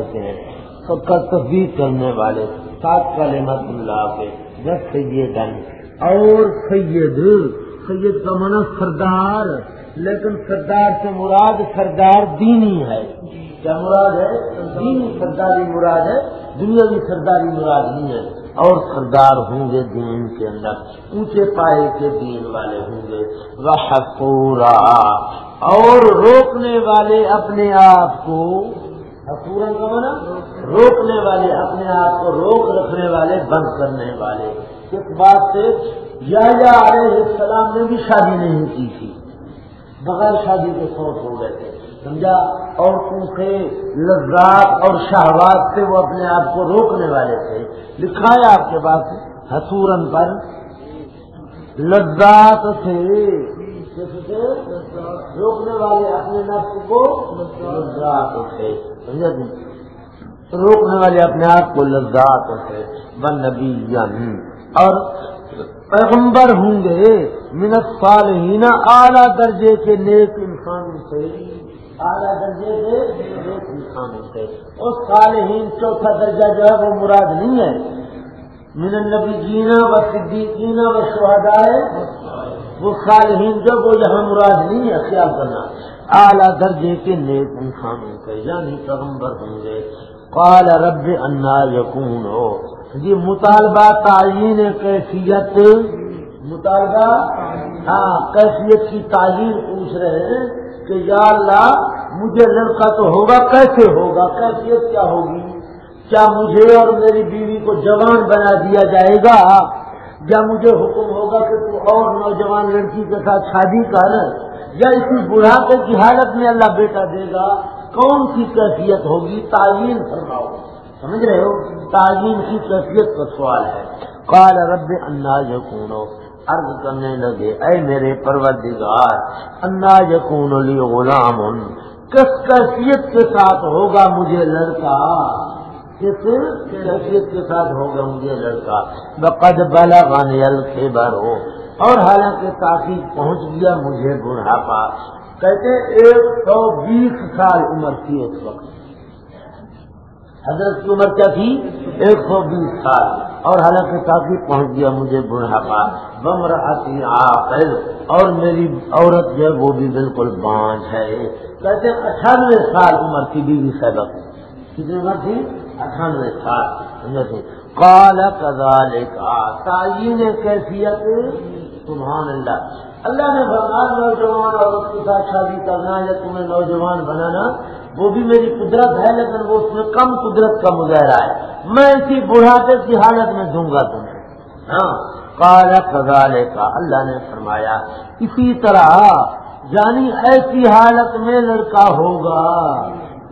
ہوتے ہیں۔ سب کا تصدیق کرنے والے، سات کلمت اللہ کے، جب سیدن اور سید سید کا منع سردار، لیکن سردار سے مراد سردار دینی ہے۔ کیا مراد ہے؟ دینی سرداری مراد ہے، دنیاوی سرداری مراد نہیں ہے۔ اور سردار ہوں گے دین کے اندر، اونچے پائے کے دین والے ہوں گے۔ وہ پورا اور روکنے والے اپنے آپ کو حقورن کا منا روکنے والے، اپنے آپ کو روک رکھنے والے، بند کرنے والے۔ اس بات سے یا علیہ السلام نے بھی شادی نہیں کی تھی۔ بغیر شادی کے سوچ ہو گئے تھے۔ سمجھا؟ عورتوں کے لذات اور شہبات سے وہ اپنے آپ کو روکنے والے تھے۔ لکھا ہے آپ کے پاس حسورن پر، لذات سے۔ روکنے والے اپنے نفس کو لذات سے۔ سمجھا جی روکنے والے اپنے آپ کو لذات سے بن نبی یعنی اور پیغمبر ہوں گے منت صالحین اعلیٰ درجے کے نیک انسان سے اعلیٰ درجے کے نیک انسان سے اور صالحین چوتھا درجہ جو ہے وہ مراد نہیں ہے۔ من النبی جینا و صدیقینا و شہدائے وہ صالحین جو، وہ یہاں مراد نہیں ہے، خیال کرنا۔ اعلیٰ درجے کے نیک انسانوں سے یعنی پیغمبر ہوں گے۔ قال رب انا یقون ہو جی مطالبہ تعین کیفیت، مطالبہ؟ ہاں کیفیت کی تعین پوچھ رہے ہیں کہ یا اللہ، مجھے لڑکا تو ہوگا، کیسے ہوگا؟ کیفیت کیا ہوگی؟ کیا مجھے اور میری بیوی کو جوان بنا دیا جائے گا؟ یا مجھے حکم ہوگا کہ تو اور نوجوان لڑکی کے ساتھ شادی کر، یا اسی بڑھاپے کی حالت میں اللہ بیٹا دے گا، کون سی کیفیت ہوگی؟ تعین فرماؤ۔ سمجھ رہے ہو؟ تعین کی کیفیت کا سوال ہے۔ کال رب انداز کونو عرض کرنے لگے، اے میرے پروردگار انداز کون لی غلام کس کیفیت کے ساتھ ہوگا مجھے لڑکا؟ کس کیفیت کے ساتھ ہوگا مجھے لڑکا؟ بقد بلا غان کے ہو اور حالانکہ تاخیر پہنچ گیا مجھے بڑھاپا۔ کہتے ایک سو بیس سال عمر تھی اس وقت۔ حضرت کی عمر کیا تھی؟ ایک سو بیس سال۔ اور حالانکہ کافی پہنچ گیا مجھے بڑھاپا۔ بم رہتی آخر اور میری عورت جو ہے وہ بھی بالکل بانج ہے۔ کہتے اٹھانوے سال عمر کی بیوی سیبک کتنی عمر تھی؟ اٹھانوے سال کال کزال کا تعین کیفیت۔ سبحان اللہ۔ اللہ نے بھگوان نوجوان عورت کے ساتھ شادی کرنا یا تمہیں نوجوان بنانا، وہ بھی میری قدرت ہے، لیکن وہ اس میں کم قدرت کا مظاہرہ ہے۔ میں اسی بڑھاپے کی حالت میں دوں گا تمہیں۔ ہاں۔ کالا کزالے کا اللہ نے فرمایا، اسی طرح یعنی ایسی حالت میں لڑکا ہوگا۔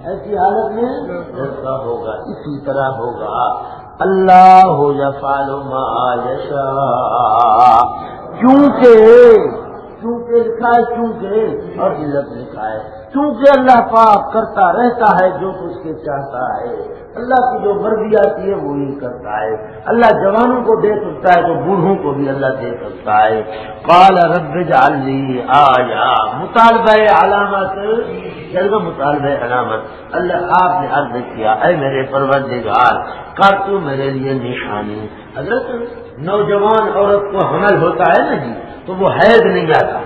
ایسی حالت میں لڑکا ہوگا اسی طرح ہوگا۔ اللہ ہو یا فالو کیونکہ چونکہ لکھا ہے چونکہ اور عزت لکھا ہے۔ چونکہ اللہ پاک کرتا رہتا ہے جو کچھ کے چاہتا ہے۔ اللہ کی جو مرضی آتی ہے وہی کرتا ہے۔ اللہ جوانوں کو دے سکتا ہے تو بوڑھوں کو بھی اللہ دے سکتا ہے۔ کال رب جالی آیا مطالبہ علامت۔ چل مطالبہ علامت۔ اللہ آپ نے عرض کیا، اے میرے پروردگار، کر تو میرے لیے نشانی۔ حضرت نوجوان عورت کو حمل ہوتا ہے نا جی تو وہ حید نہیں آتا۔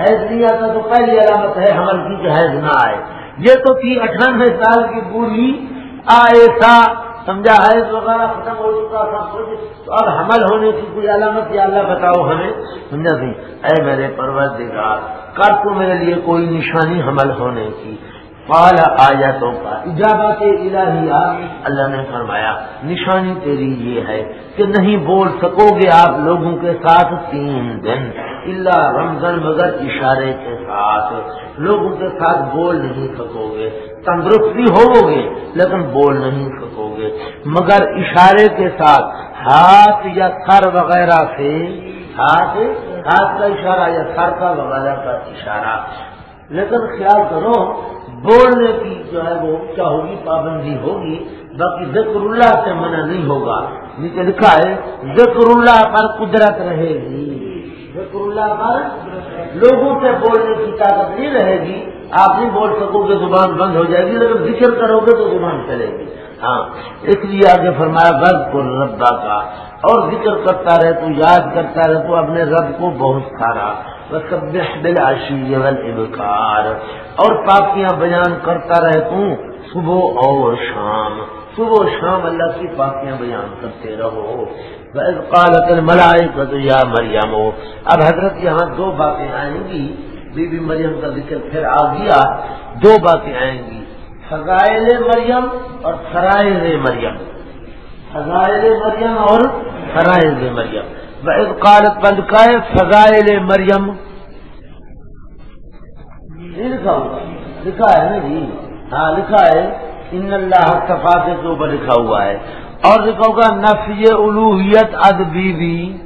حید نہیں آتا تو پہلی علامت ہے حمل کی کہ حید نہ آئے۔ یہ تو تھی اٹھانوے سال کی بوڑھی۔ آئے تھا، سمجھا حید وغیرہ ختم ہو چکا سب کچھ تو اب حمل ہونے کی کوئی علامت یا اللہ بتاؤ ہمیں؟ سمجھا سی؟ اے میرے پروردگار، کر تو میرے لیے کوئی نشانی حمل ہونے کی۔ پال آیتوں کا ایجابات الہیہ اللہ نے فرمایا، نشانی تیری یہ ہے کہ نہیں بول سکو گے آپ لوگوں کے ساتھ تین دن اللہ رمضان مگر اشارے کے ساتھ۔ لوگوں کے ساتھ بول نہیں سکو گے تندرست بھی ہوو گے، لیکن بول نہیں سکو گے۔ مگر اشارے کے ساتھ ہاتھ یا سر وغیرہ سے، ہاتھ ہاتھ کا اشارہ یا سر کا وغیرہ کا اشارہ۔ لیکن خیال کرو، بولنے کی جو ہے وہ کیا ہوگی پابندی ہوگی، باقی ذکر اللہ سے منع نہیں ہوگا۔ نیچے لکھا ہے، ذکر اللہ پر قدرت رہے گی۔ ذکر اللہ پر لوگوں سے بولنے کی طاقت نہیں رہے گی۔ آپ نہیں بول سکو گے زبان بند ہو جائے گی لیکن ذکر کرو گے تو زبان چلے گی۔ ہاں اس لیے آگے فرمایا بس کو ربا کا اور ذکر کرتا رہے تو، یاد کرتا رہے تو، اپنے رب کو بہت سارا۔ ابکار اور پاکیاں بیان کرتا رہے تو، صبح اور شام۔ صبح و شام اللہ کی پاکیاں بیان کرتے رہو۔ قالت الملائکہ یا مریم ہو اب حضرت یہاں دو باتیں آئیں گی۔ بی بی مریم کا ذکر پھر آ گیا دو باتیں آئیں گی۔ فضائل مریم اور فرائض مریم۔ فضائل مریم اور فرائض مریم۔ بعض قالت بند کا ہے فضائل مریم لکھا ہوا لکھا ہے نا جی؟ ہاں لکھا ہے۔ ان اللہ صفا کے اوپر لکھا ہوا ہے۔ اور لکھا ہوگا نفی الوحیت ادبی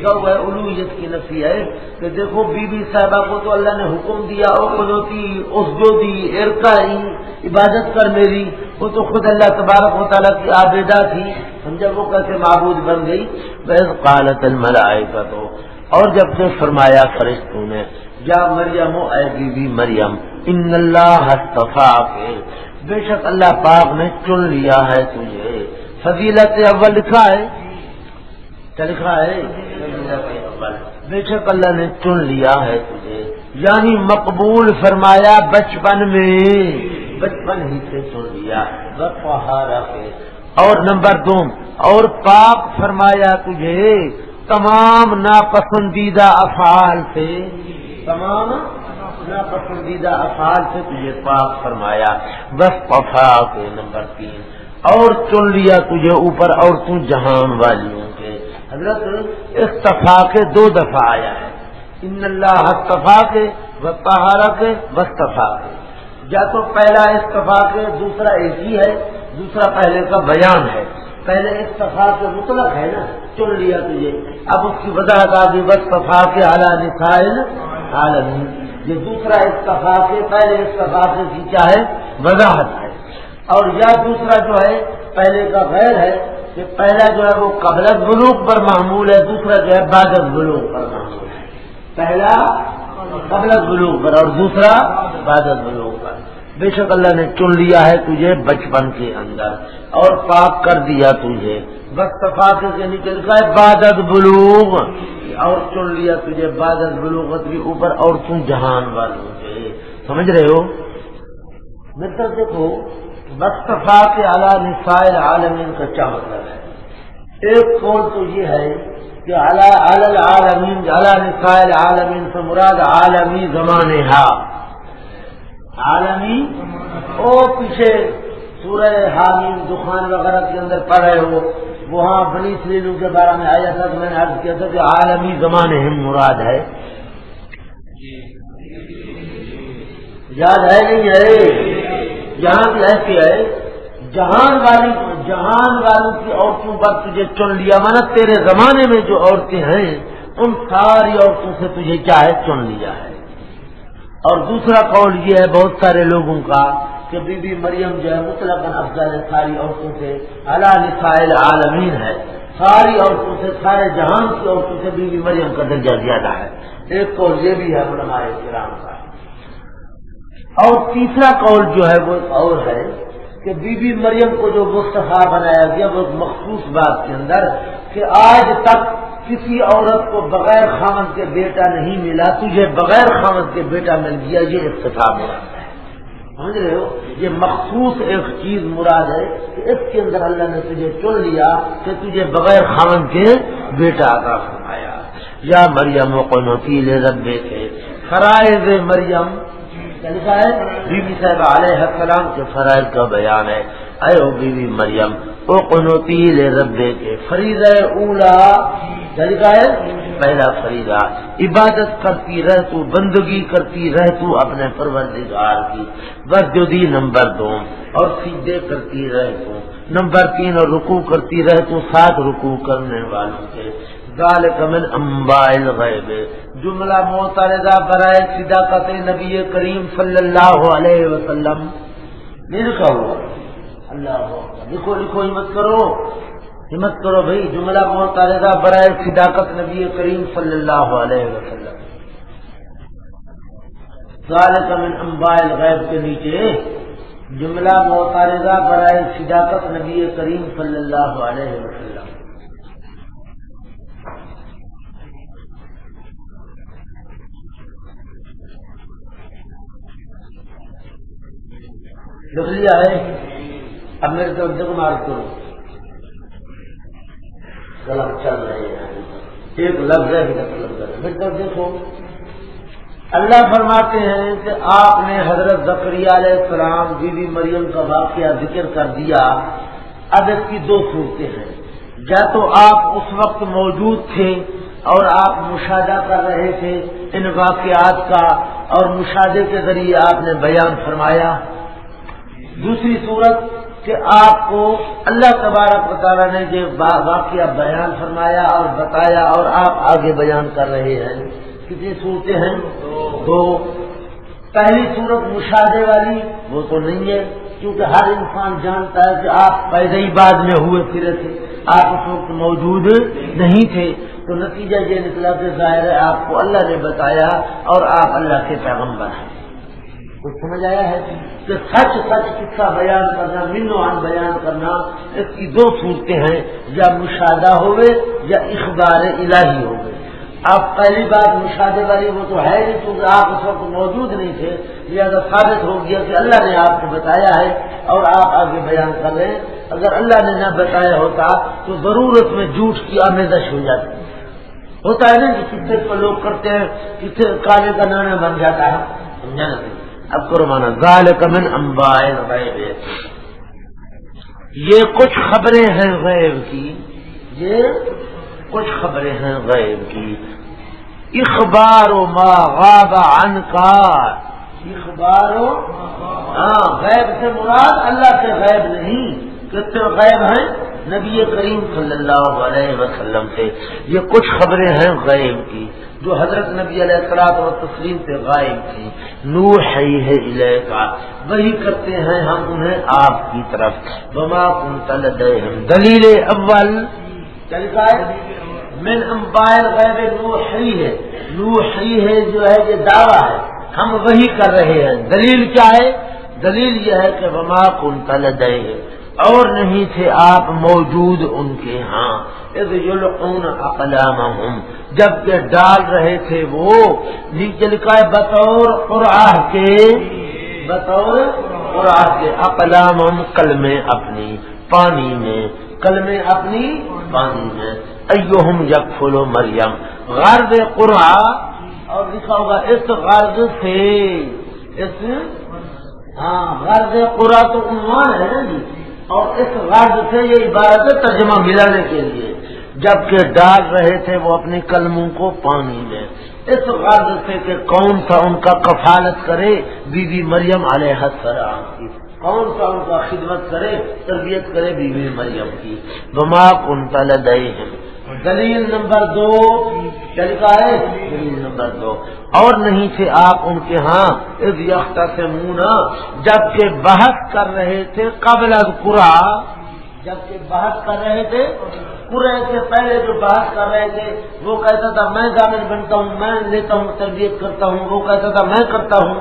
لکھا ہوا ہے الوحیت کی نفی ہے کہ دیکھو بی بی صاحبہ کو تو اللہ نے حکم دیا قدوتی اس جو دی ارکائی عبادت کر میری، وہ تو خود اللہ تبارک و تعالیٰ کی آبیدا تھی۔ سمجھا وہ کیسے معبود بن گئی بحث قالت الملائے تو اور جب سے فرمایا فرشتوں نے، یا مریم، اے بی بی مریم، ان اللہ کے بے شک اللہ پاک نے چن لیا ہے تجھے۔ فضیلت اول لکھا ہے۔ کیا لکھا ہے؟ بے شک اللہ نے چن لیا ہے تجھے۔ یعنی مقبول فرمایا بچپن میں۔ بچپن ہی سے چن لیا۔ اور نمبر دو اور پاک فرمایا تجھے تمام ناپسندیدہ افعال سے۔ تمام ناپسندیدہ افعال سے تجھے پاک فرمایا۔ بس پفا کے نمبر تین۔ اور چن لیا تجھے اوپر اور تو جہان والیوں۔ حضرت استفا کے دو دفعہ آیا ہے۔ ان اللہ استفا کے بہارا کے وصطفا کے یا تو پہلا استفا کے دوسرا ایک ہی ہے، دوسرا پہلے کا بیان ہے۔ پہلے استفا کے مطلق ہے نا، چن لیا تجھے اب اس کی وضاحت آ گئی وصطفا کے اعلیٰ نسائل عالمی یہ دوسرا استفا کے پہلے استفا کے کی کیا ہے؟ وضاحت ہے۔ اور یا دوسرا جو ہے، پہلے کا غیر ہے کہ پہلا جو ہے وہ قبلت بلوک پر معمول ہے، دوسرا جو ہے بادت بلوک پر معمول ہے۔ پہلا قبلت بلوک پر اور دوسرا بادت بلوک پر۔ بے شک اللہ نے چن لیا ہے تجھے بچپن کے اندر اور پاک کر دیا تجھے۔ بس تفاقے سے نکل کا بادت بلوغ اور چن لیا تجھے بادت بلوغت کے اوپر اور تم جہان والوں سے۔ سمجھ رہے ہو؟ مطلب دیکھو مصطفیٰ کے اعلیٰ نسائل عالمین کا کیا مطلب ہے؟ ایک قول تو یہ ہے کہ عالمین اعلیٰ نسائل عالمین سے مراد عالمی زمانے ہا۔ عالمی؟ او پیچھے سورہ حامین دخان وغیرہ کے اندر پڑھے ہو وہاں بنی سلیلو کے بارے میں آیا تھا تو میں نے عرض کیا تھا کہ عالمی زمانے ہم مراد ہے۔ یاد ہے نہیں ہے جہاں بھی ایسی ہے جہان والی، جہان والوں کی عورتوں پر تجھے چن لیا، مانا تیرے زمانے میں جو عورتیں ہیں، ان ساری عورتوں سے تجھے کیا ہے چن لیا ہے۔ اور دوسرا قول یہ ہے بہت سارے لوگوں کا کہ بی بی مریم جو ہے مطلب افضل ہے ساری عورتوں سے اللہ نسائل عالمین ہے۔ ساری عورتوں سے، سارے جہان کی عورتوں سے بی بی مریم کا درجہ زیادہ ہے۔ ایک قول یہ بھی ہے ہمارے کرام کا۔ اور تیسرا قول جو ہے وہ اور ہے کہ بی بی مریم کو جو مستفیٰ بنایا گیا وہ مخصوص بات کے اندر کہ آج تک کسی عورت کو بغیر خامد کے بیٹا نہیں ملا، تجھے بغیر خامد کے بیٹا مل گیا، یہ اتفاق مراد ہے۔ سمجھ رہے ہو؟ یہ مخصوص ایک چیز مراد ہے کہ اس کے اندر اللہ نے تجھے چن لیا کہ تجھے بغیر خامد کے بیٹا عطا فرمایا۔ یا مریم و قنوتی لے ربے فرائض مریم لکھا ہے، بی بی صاحب علیہ السلام کے فرائض کا بیان ہے۔ اے او بی بی مریم، او قنوتی لے ربے کے فرید اولا۔ لکھا ہے؟ پہلا فریدا عبادت کرتی رہ تو، بندگی کرتی رہ تو اپنے پروردگار کی۔ بس نمبر دو۔ اور سیدھے کرتی رہ تو۔ نمبر تین اور رکو کرتی رہ تو سات رکو کرنے والوں کے۔ ذالک من انباء الغیب۔ جملہ معترضہ برائے صداقت نبی کریم صلی اللہ علیہ وسلم۔ نہیں لکھا ہوا اللہ لکھو لکھو، ہمت کرو۔ ہمت کرو بھائی، جملہ معترضہ برائے صداقت نبی کریم صلی اللہ علیہ وسلم۔ کا من امبائل غیب کے نیچے جملہ موقارضہ برائے صداقت نبی کریم صلی اللہ علیہ وسلم۔ لکھ لیا ہے اب میرے طرف دیکھو مار کرو۔ قلم چل رہے ہیں ایک لفظ ہے میری طرف دیکھو۔ اللہ فرماتے ہیں کہ آپ نے حضرت زکری علیہ السلام بی بی مریم کا واقعہ ذکر کر دیا۔ اب اس کی دو صورتیں ہیں۔ یا تو آپ اس وقت موجود تھے اور آپ مشاہدہ کر رہے تھے ان واقعات کا، اور مشاہدے کے ذریعے آپ نے بیان فرمایا۔ دوسری صورت کہ آپ کو اللہ تبارک تعالیٰ نے جو واقعہ بیان فرمایا اور بتایا اور آپ آگے بیان کر رہے ہیں۔ کتنی صورتیں ہیں؟ دو۔ پہلی صورت مشاہدے والی، وہ تو نہیں ہے، کیونکہ ہر انسان جانتا ہے کہ آپ پیدا ہی بعد میں ہوئے پھرے تھے۔ آپ اس وقت موجود نہیں تھے۔ تو نتیجہ یہ نکلا کہ ظاہر ہے آپ کو اللہ نے بتایا اور آپ اللہ کے پیغمبر ہیں۔ کچھ سمجھ آیا ہے کہ سچ سچ قصہ بیان کرنا، منوان بیان کرنا، اس کی دو صورتیں ہیں، یا مشاہدہ ہوئے یا اخبار الہی ہوئے۔ آپ پہلی بات مشاہدے والی، وہ تو ہے نہیں، کیونکہ آپ اس وقت موجود نہیں تھے۔ لہٰذا ثابت ہو گیا کہ اللہ نے آپ کو بتایا ہے اور آپ آگے بیان کر رہے ہیں۔ اگر اللہ نے نہ بتایا ہوتا تو ضرورت میں جھوٹ کی آمیزش ہو جاتی۔ ہوتا ہے نا کہ کتنے کو لوگ کرتے ہیں، کتنے کالے کا نانا بن جاتا ہے۔ سمجھا نہیں اب کرو مانا ظال کمن امبائے یہ کچھ خبریں ہیں غیب کی، یہ کچھ خبریں ہیں غیب کی۔ اخبار و ما غاب عن کا اخبار و ہاں غیب سے مراد اللہ سے غیب نہیں، کتنے غیب ہیں؟ نبی کریم صلی اللہ علیہ وسلم سے۔ یہ کچھ خبریں ہیں غیب کی۔ جو حضرت نبی علیہ السلاط اور تسلیم سے غائب تھی نور ہے ہے کا وہی کرتے ہیں ہم انہیں آپ کی طرف۔ بما کن تل دلیل اول۔ چلتا ہے۔ مین امپائر غیر نور ہے۔ نور ہے جو ہے یہ دعویٰ ہے۔ ہم وہی کر رہے ہیں۔ دلیل کیا ہے؟ دلیل یہ ہے کہ بما کن تل اور نہیں تھے آپ موجود ان کے ہاں۔ اقلام جبکہ ڈال رہے تھے وہ، نیچے لکھا ہے، بطور قرآہ کے، بطور قرآہ کے۔ اقلام کل میں اپنی پانی میں کل میں اپنی پانی میں۔ ایو ہم جب پھولو مریم۔ غرض قرآ اور لکھا ہوگا، اس غرض سے۔ اس ہاں غرض قرآ تو عنوان ہے نا جی۔ اور اس غرض سے یہ عبارت ترجمہ ملانے کے لیے۔ جبکہ ڈال رہے تھے وہ اپنی قلموں کو پانی میں۔ اس غرض سے کہ کون سا ان کا کفالت کرے بی بی مریم علیہ السلام کی۔ کون سا ان کا خدمت کرے، تربیت کرے بی بی مریم کی۔ بما کن تل دلیل نمبر دو چلتا ہے۔ دلیل نمبر دو۔ اور نہیں تھے آپ ان کے ہاں اس یختہ سے منہ جبکہ بحث کر رہے تھے قبل قرا جبکہ بحث کر رہے تھے، پورے سے پہلے جو بحث کر رہے تھے، وہ کہتا تھا، میں جامن بنتا ہوں، میں لیتا ہوں، تربیت کرتا ہوں، وہ کہتا تھا، میں کرتا ہوں۔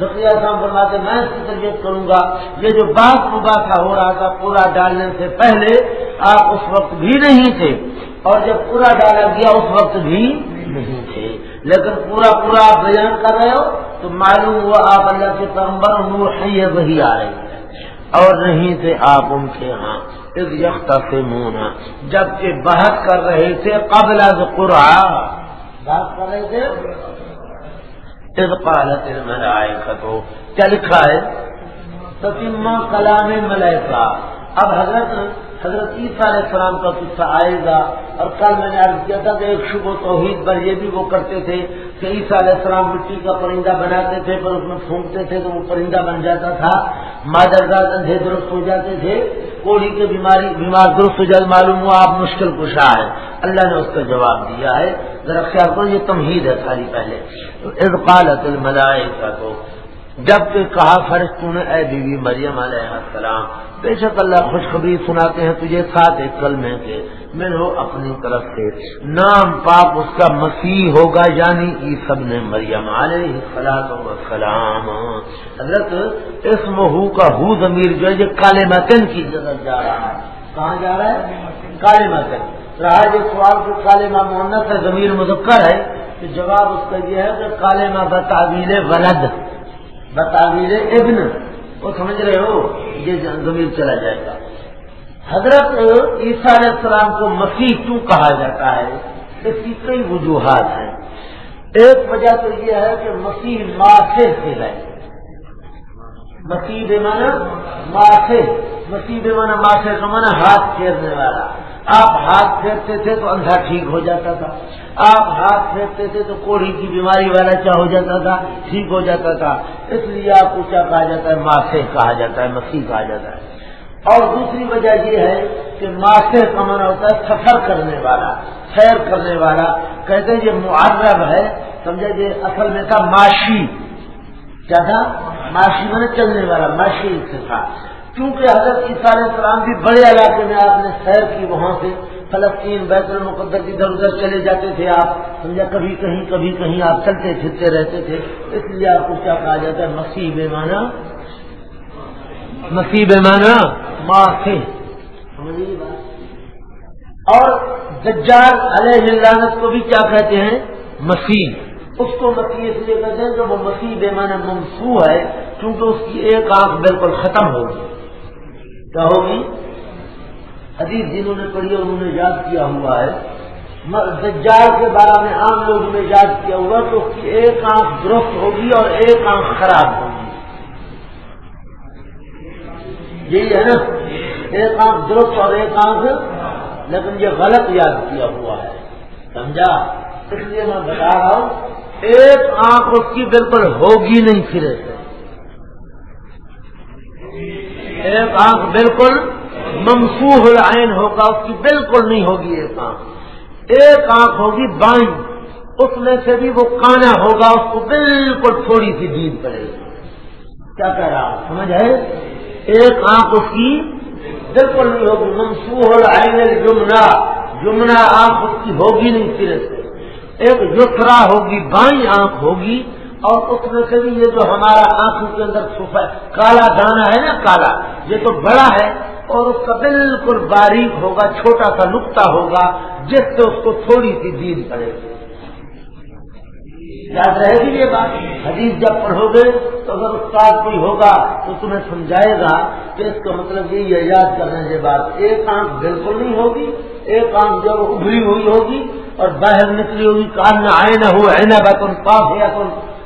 دقیہ صاحب فرماتے، میں اس کی تربیت کروں گا۔ یہ جو بات مباحثہ ہو رہا تھا، پورا ڈالنے سے پہلے آپ اس وقت بھی نہیں تھے۔ اور جب پورا ڈالا گیا، اس وقت بھی نہیں تھے۔ لیکن پورا پورا آپ بیان کر رہے ہو، تو معلوم ہوا آپ اللہ کے پیغمبر نور ہے، وہی آ رہی ہے اور نہیں تھے آپ ان کے ہاں۔ اس مونا جبکہ بحث کر رہے تھے قبل از قرآ بات کر رہے تھے؟ اس پالت ملائکت ہو کیا لکھا ہے؟ تتیمہ کلام ملائکہ۔ اب حضرت حضرت عیسیٰ علیہ السلام کا قصہ آئے گا اور کل میں نے عرض کیا تھا کہ ایک شبہ توحید پر یہ بھی وہ کرتے تھے۔ کہ عیسیٰ علیہ السلام مٹی کا پرندہ بناتے تھے، پر اس میں پھونکتے تھے تو وہ پرندہ بن جاتا تھا۔ مادرگاہ اندھے درست ہو جاتے تھے۔ کوڑی کے بیماری، بیمار درست ہو جاتے، معلوم ہوا آپ مشکل کشا ہے۔ اللہ نے اس کا جواب دیا ہے۔ ذرا خیال کرو، یہ تمہید ہے ساری پہلے۔ ارقالت الملائکہ کو جبکہ کہا فرشتوں نے، اے بیوی مریم علیہ السلام، بے شک اللہ خوشخبری سناتے ہیں تجھے ساتھ ایک کل میں کے۔ میں ہو اپنی طرف سے۔ نام پاپ اس کا مسیح ہوگا یعنی ای سب نے مریم علیہ السلام حضرت، اس مہو کا ہو ضمیر جو ہے، یہ کالے متن کی جگہ جا رہا ہے۔ کہاں جا رہا ہے؟ کالے متن۔ رہا جو سوال کو کالے ماں محنت ہے، ضمیر مذکر ہے، کہ جواب اس کا یہ ہے کہ کالے ماں بتاویل ولد، بتاویل ابن۔ وہ سمجھ رہے ہو؟ یہ زمین چلا جائے گا۔ حضرت عیسیٰ علیہ السلام کو مسیح کیوں کہا جاتا ہے؟ اس کی کئی وجوہات ہیں۔ ایک وجہ تو یہ ہے کہ مسیح ماں سے گئے مسیح مانا ماں سے مسیح مانا ماں سے کا مانا ہاتھ پھیرنے والا۔ آپ ہاتھ پھیرتے تھے تو اندھا ٹھیک ہو جاتا تھا۔ آپ ہاتھ پھیرتے تھے تو کوڑی کی بیماری والا کیا ہو جاتا تھا، ٹھیک ہو جاتا تھا۔ اس لیے آپ کو کیا کہا جاتا ہے؟ ماسے کہا جاتا ہے، مسیح کہا جاتا ہے۔ اور دوسری وجہ یہ ہے کہ ماسے کا من ہوتا ہے سفر کرنے والا سیر کرنے والا۔ کہتے ہیں یہ معرب ہے، سمجھا یہ اصل میں تھا معاشی۔ کیا تھا؟ معاشی میں چلنے والا، معاشی سے تھا کیونکہ حضرت عیسیٰ علیہ السلام بھی بڑے علاقے میں آپ نے سیر کی وہاں سے، فلسطین، بیت المقدس ادھر ادھر چلے جاتے تھے آپ، سمجھا کبھی کہیں کبھی کہیں آپ چلتے پھرتے رہتے تھے۔ اس لیے آپ کو کیا کہا جاتا ہے؟ مسیح بے مانا بے مانا ماں تھے اور دجال علیہ ملانت کو بھی کیا کہتے ہیں؟ مسیح۔ اس کو مسیح اس لیے کہتے ہیں کہ وہ مسیح بے مانا منسو ہے کیونکہ اس کی ایک آنکھ بالکل ختم ہوگی۔ کیا ہوگی؟ حدیث جنہوں نے پڑھی انہوں نے یاد کیا ہوا ہے۔ دجال کے بارے میں عام لوگوں نے یاد کیا ہوا تو اس کی ایک آنکھ درست ہوگی اور ایک آنکھ خراب ہوگی۔ یہی ہے نا، ایک آنکھ درست اور ایک آنکھ لیکن یہ غلط یاد کیا ہوا ہے۔ سمجھا؟ اس لیے میں بتا رہا ہوں، ایک آنکھ اس کی بالکل ہوگی نہیں پھرے سے۔ ایک آنکھ بالکل ممسوح العین ہوگا، اس کی بالکل نہیں ہوگی ایک آنکھ۔ ایک آنکھ ہوگی بائیں، اس میں سے بھی وہ کانا ہوگا، اس کو بالکل تھوڑی سی دید پڑے گی۔ کیا کہہ رہا سمجھ ہے ایک آنکھ اس کی بالکل نہیں ہوگی منسوخ العین جمنا جمنا آنکھ اس کی ہوگی نہیں، سرے سے۔ ایک یسرا ہوگی، بائیں آنکھ ہوگی۔ اور اس میں سے بھی یہ جو ہمارا آنکھوں کے اندر کالا دانا ہے نا کالا؟ یہ تو بڑا ہے۔ اور اس کا بالکل باریک ہوگا، چھوٹا سا نقطہ ہوگا، جس سے اس کو تھوڑی سی دید پڑے گی۔ یاد رہے گی یہ بات؟ حدیث جب پڑھو گے تو اگر استاد کوئی ہوگا تو تمہیں سمجھائے گا کہ اس کا مطلب یہ یاد کرنے کے بعد ایک آنکھ بالکل نہیں ہوگی، ایک آنکھ جب ابھری ہوئی ہوگی اور باہر نکلی ہوگی کان نہ آئے نہ ہو نہ بتن پاپ ہے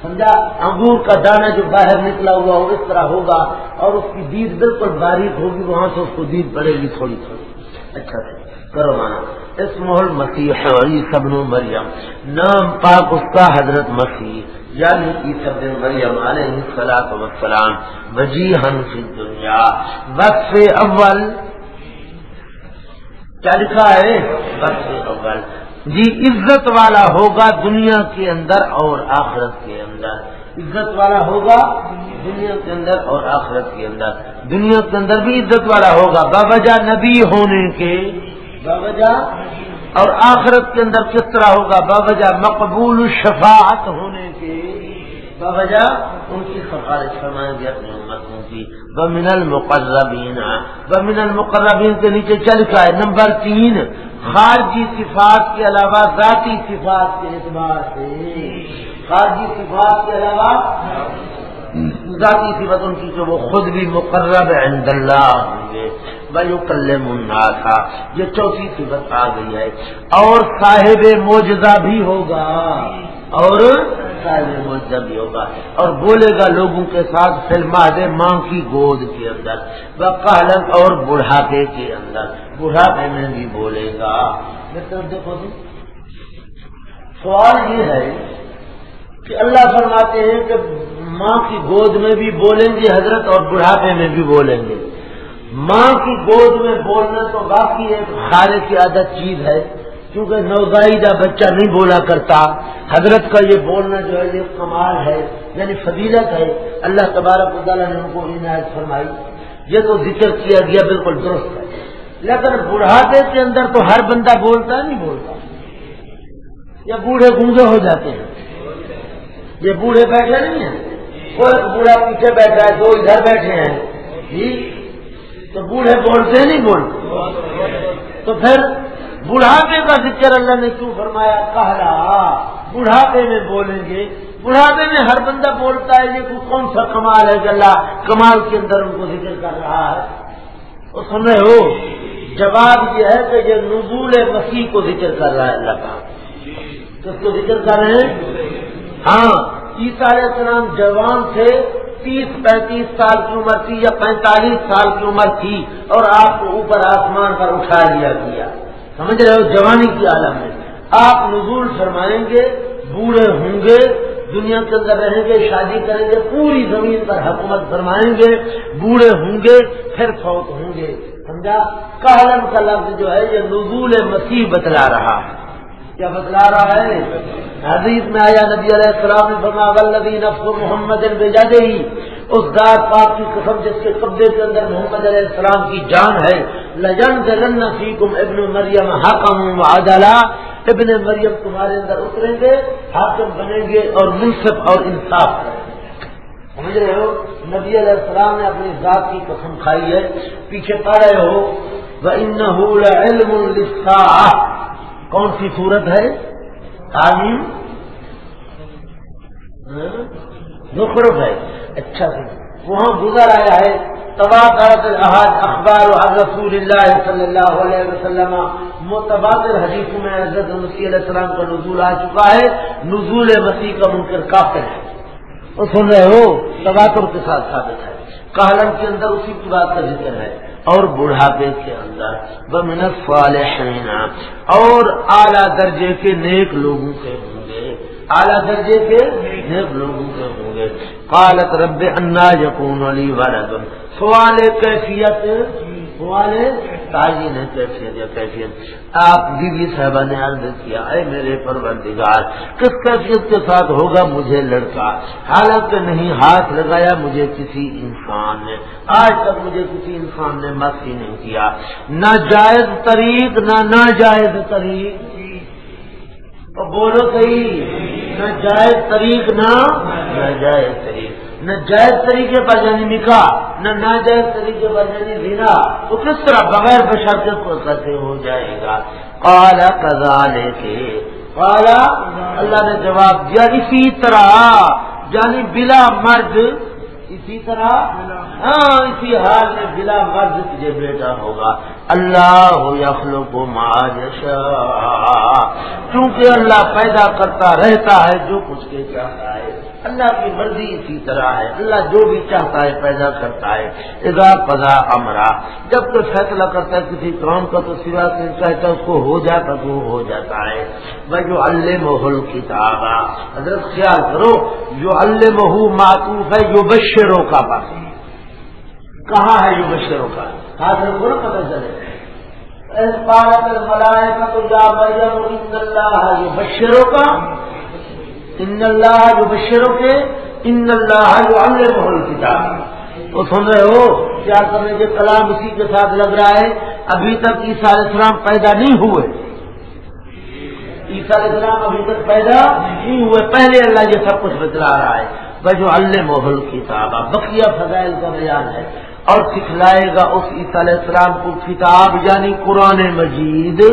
سمجھا؟ انگور کا دانا جو باہر نکلا ہوا وہ اس طرح ہوگا اور اس کی دید بالکل باریک ہوگی، وہاں سے اس کو دید پڑے گی تھوڑی تھوڑی۔ اچھا کرو مانا۔ اس محل مسیح علی مریم. نام پاک اس کا حضرت مسیح یعنی کی سب مریم علیہ السلام وسلام وجی فی دنیا وقف اول. کیا لکھا ہے؟ وقف اول. جی عزت والا ہوگا دنیا کے اندر اور آخرت کے اندر. عزت والا ہوگا دنیا کے اندر اور آخرت کے اندر. دنیا کے اندر بھی عزت والا ہوگا. باوجہ نبی ہونے کے باوجہ، اور آخرت کے اندر کس طرح ہوگا؟ باوجہ مقبول شفاعت ہونے کے، باوجہ ان کی سفارش فرمائیں گے اپنی امتوں کی۔ بمن المقربین بمن المقربین کے نیچے چل کا ہے نمبر تین، خارجی صفات کے علاوہ ذاتی صفات کے اعتبار سے۔ خارجی صفات کے علاوہ ذاتی صفت ان کی جو وہ خود بھی مقرب عند اللہ ہوں گے بھائی کل منا تھا یہ چوتھی صفت آ گئی ہے۔ اور صاحب موجزہ بھی ہوگا۔ اور بھی ہوگا۔ اور بولے گا لوگوں کے ساتھ فلما دے ماں کی گود کے اندر۔ وہ اور بڑھاپے کے اندر۔ بڑھاپے میں بھی بولے گا۔ دیکھو جی۔ سوال یہ ہے کہ اللہ فرماتے ہیں کہ ماں کی گود میں بھی بولیں گے، حضرت اور بڑھاپے میں بھی بولیں گے۔ ماں کی گود میں بولنا تو باقی ایک خارے کی عادت چیز ہے، کیونکہ نوزائیدہ بچہ نہیں بولا کرتا۔ حضرت کا یہ بولنا جو ہے، یہ کمال ہے یعنی فضیلت ہے۔ اللہ تبارک تعالیٰ نے ان کو عنایت فرمائی۔ یہ تو ذکر کیا گیا، بالکل درست ہے۔ لیکن بڑھاپے کے اندر تو ہر بندہ بولتا نہیں بولتا۔ یا بوڑھے گونگے ہو جاتے ہیں۔ یہ بوڑھے بیٹھے نہیں ہیں۔ کوئی بوڑھا پیچھے بیٹھا ہے، دو ادھر بیٹھے ہیں۔ جی تو بوڑھے بولتے نہیں بولتے تو پھر بڑھاپے کا ذکر اللہ نے کیوں فرمایا؟ کہا بڑھاپے میں بولیں گے۔ بڑھاپے میں ہر بندہ بولتا ہے، یہ کون سا کمال ہے کہ اللہ کمال کے اندر ان کو ذکر کر رہا ہے؟ وہ سمے ہو؟ جواب یہ ہے کہ یہ نزول مسیح کو ذکر کر رہا ہے اللہ کا۔ کس کو ذکر کر رہے ہیں؟ ہاں عیسیٰ علیہ السلام جوان تھے، تیس پینتیس سال کی عمر تھی یا پینتالیس سال کی عمر تھی اور آپ کو اوپر آسمان پر اٹھا لیا گیا۔ سمجھ رہے ہو؟ جوانی کی عالم میں آپ نزول فرمائیں گے، بوڑھے ہوں گے، دنیا کے اندر رہیں گے، شادی کریں گے، پوری زمین پر حکومت فرمائیں گے، بوڑھے ہوں گے، پھر فوت ہوں گے۔ سمجھا؟ کالم کا لفظ جو ہے، یہ نزول مسیح بتلا رہا ہے۔ کیا بتلا رہا ہے؟ حدیث میں آیا نبی علیہ السلام نے فرما ولدی نفس محمد بھیجا دے اس دار پاک کی قسم جس کے قبضے کے اندر محمد علیہ السلام کی جان ہے لجن جلن فیکم ابن مریم حکم عدلا ابن مریم تمہارے اندر اتریں گے، حاکم بنیں گے اور منصف اور انصاف کریں گے۔ سمجھ رہے ہو؟ نبی علیہ السلام نے اپنی ذات کی قسم کھائی ہے، پیچھے پا رہے ہو وہ ان علم کون سی صورت ہے؟ تعلیم؟ نخرف ہے۔ اچھا جی۔ وہاں گزر آیا ہے۔ تبادر اخبار رسول اللہ صلی اللہ علیہ وسلم۔ متبادر حدیث میں حضرت مسیح علیہ السلام کا نزول آ چکا ہے۔ نزول مسیح کا منکر کافر ہے۔ وہ سن رہے ہو؟ تبادر کے ساتھ ثابت ہے۔ کہلن کے اندر اسی کی بات کا ذکر ہے۔ اور بڑھاپے کے اندر۔ بمن صالحین اور اعلیٰ درجے کے نیک لوگوں کے ہوں گے۔ اعلیٰ درجے کے نیک لوگوں کے ہوں گے۔ قالت رب انا یقون علی ولد۔ سوال کیفیت؟ سوال تعین ہے کیفیت یا کیفیت؟ آپ بیوی صاحبہ نے عرض کیا، اے میرے پروردگار، کس کیفیت کے ساتھ ہوگا مجھے لڑکا؟ حالانکہ نہیں، ہاتھ لگایا مجھے کسی انسان نے۔ آج تک مجھے کسی انسان نے مت ہی نہیں کیا۔ نہ جائز طریق نہ ناجائز طریق۔ بولو صحیح نہ جائز طریق نہ جائز طریق۔ نہ جائز طریقے پر یعنی نکاح، نہ ناجائز طریقے پر یعنی لینا تو کس طرح بغیر بشر کے کیسے ہو جائے گا؟ کالا کزالے کے کالا اللہ نے جواب دیا اسی طرح یعنی بلا مرد، اسی طرح ہاں اسی حال میں بلا مرد تجھے بیٹا ہوگا۔ اللہ یخلو کو ماجشا کیونکہ اللہ پیدا کرتا رہتا ہے جو کچھ کے چاہتا ہے۔ اللہ کی مرضی اسی طرح ہے۔ اللہ جو بھی چاہتا ہے پیدا کرتا ہے۔ ادا پذا امرا۔ جب تو فیصلہ کرتا ہے کسی کام کا تو سوا سے چاہتا اس کو ہو جاتا تو ہو جاتا ہے۔ بھائی جو اللہ محل کتاب حضرت خیال کرو جو اللہ محو معطوف ہے جو بشروں کا بات کہاں ہے جو بشروں کا ہاتھ رکھو نا پتہ چلے۔ ملائے کا تو جا اللہ ہے یہ بشروں کا ان اللہ جو بشروں کے ان اللہ جو امر محل کتاب وہ سن رہے ہو کیا کرنے کے کلام اسی کے ساتھ لگ رہا ہے۔ ابھی تک عیسیٰ علیہ السلام پیدا نہیں ہوئے۔ عیسیٰ علیہ السلام ابھی تک پیدا نہیں ہوئے۔ پہلے اللہ یہ سب کچھ بتلا رہا ہے۔ بھائی جو اللہ محل کتاب بقیہ فضائل کا بیان ہے۔ اور سکھلائے گا اس عیسیٰ علیہ السلام کو کتاب یعنی قرآن مجید۔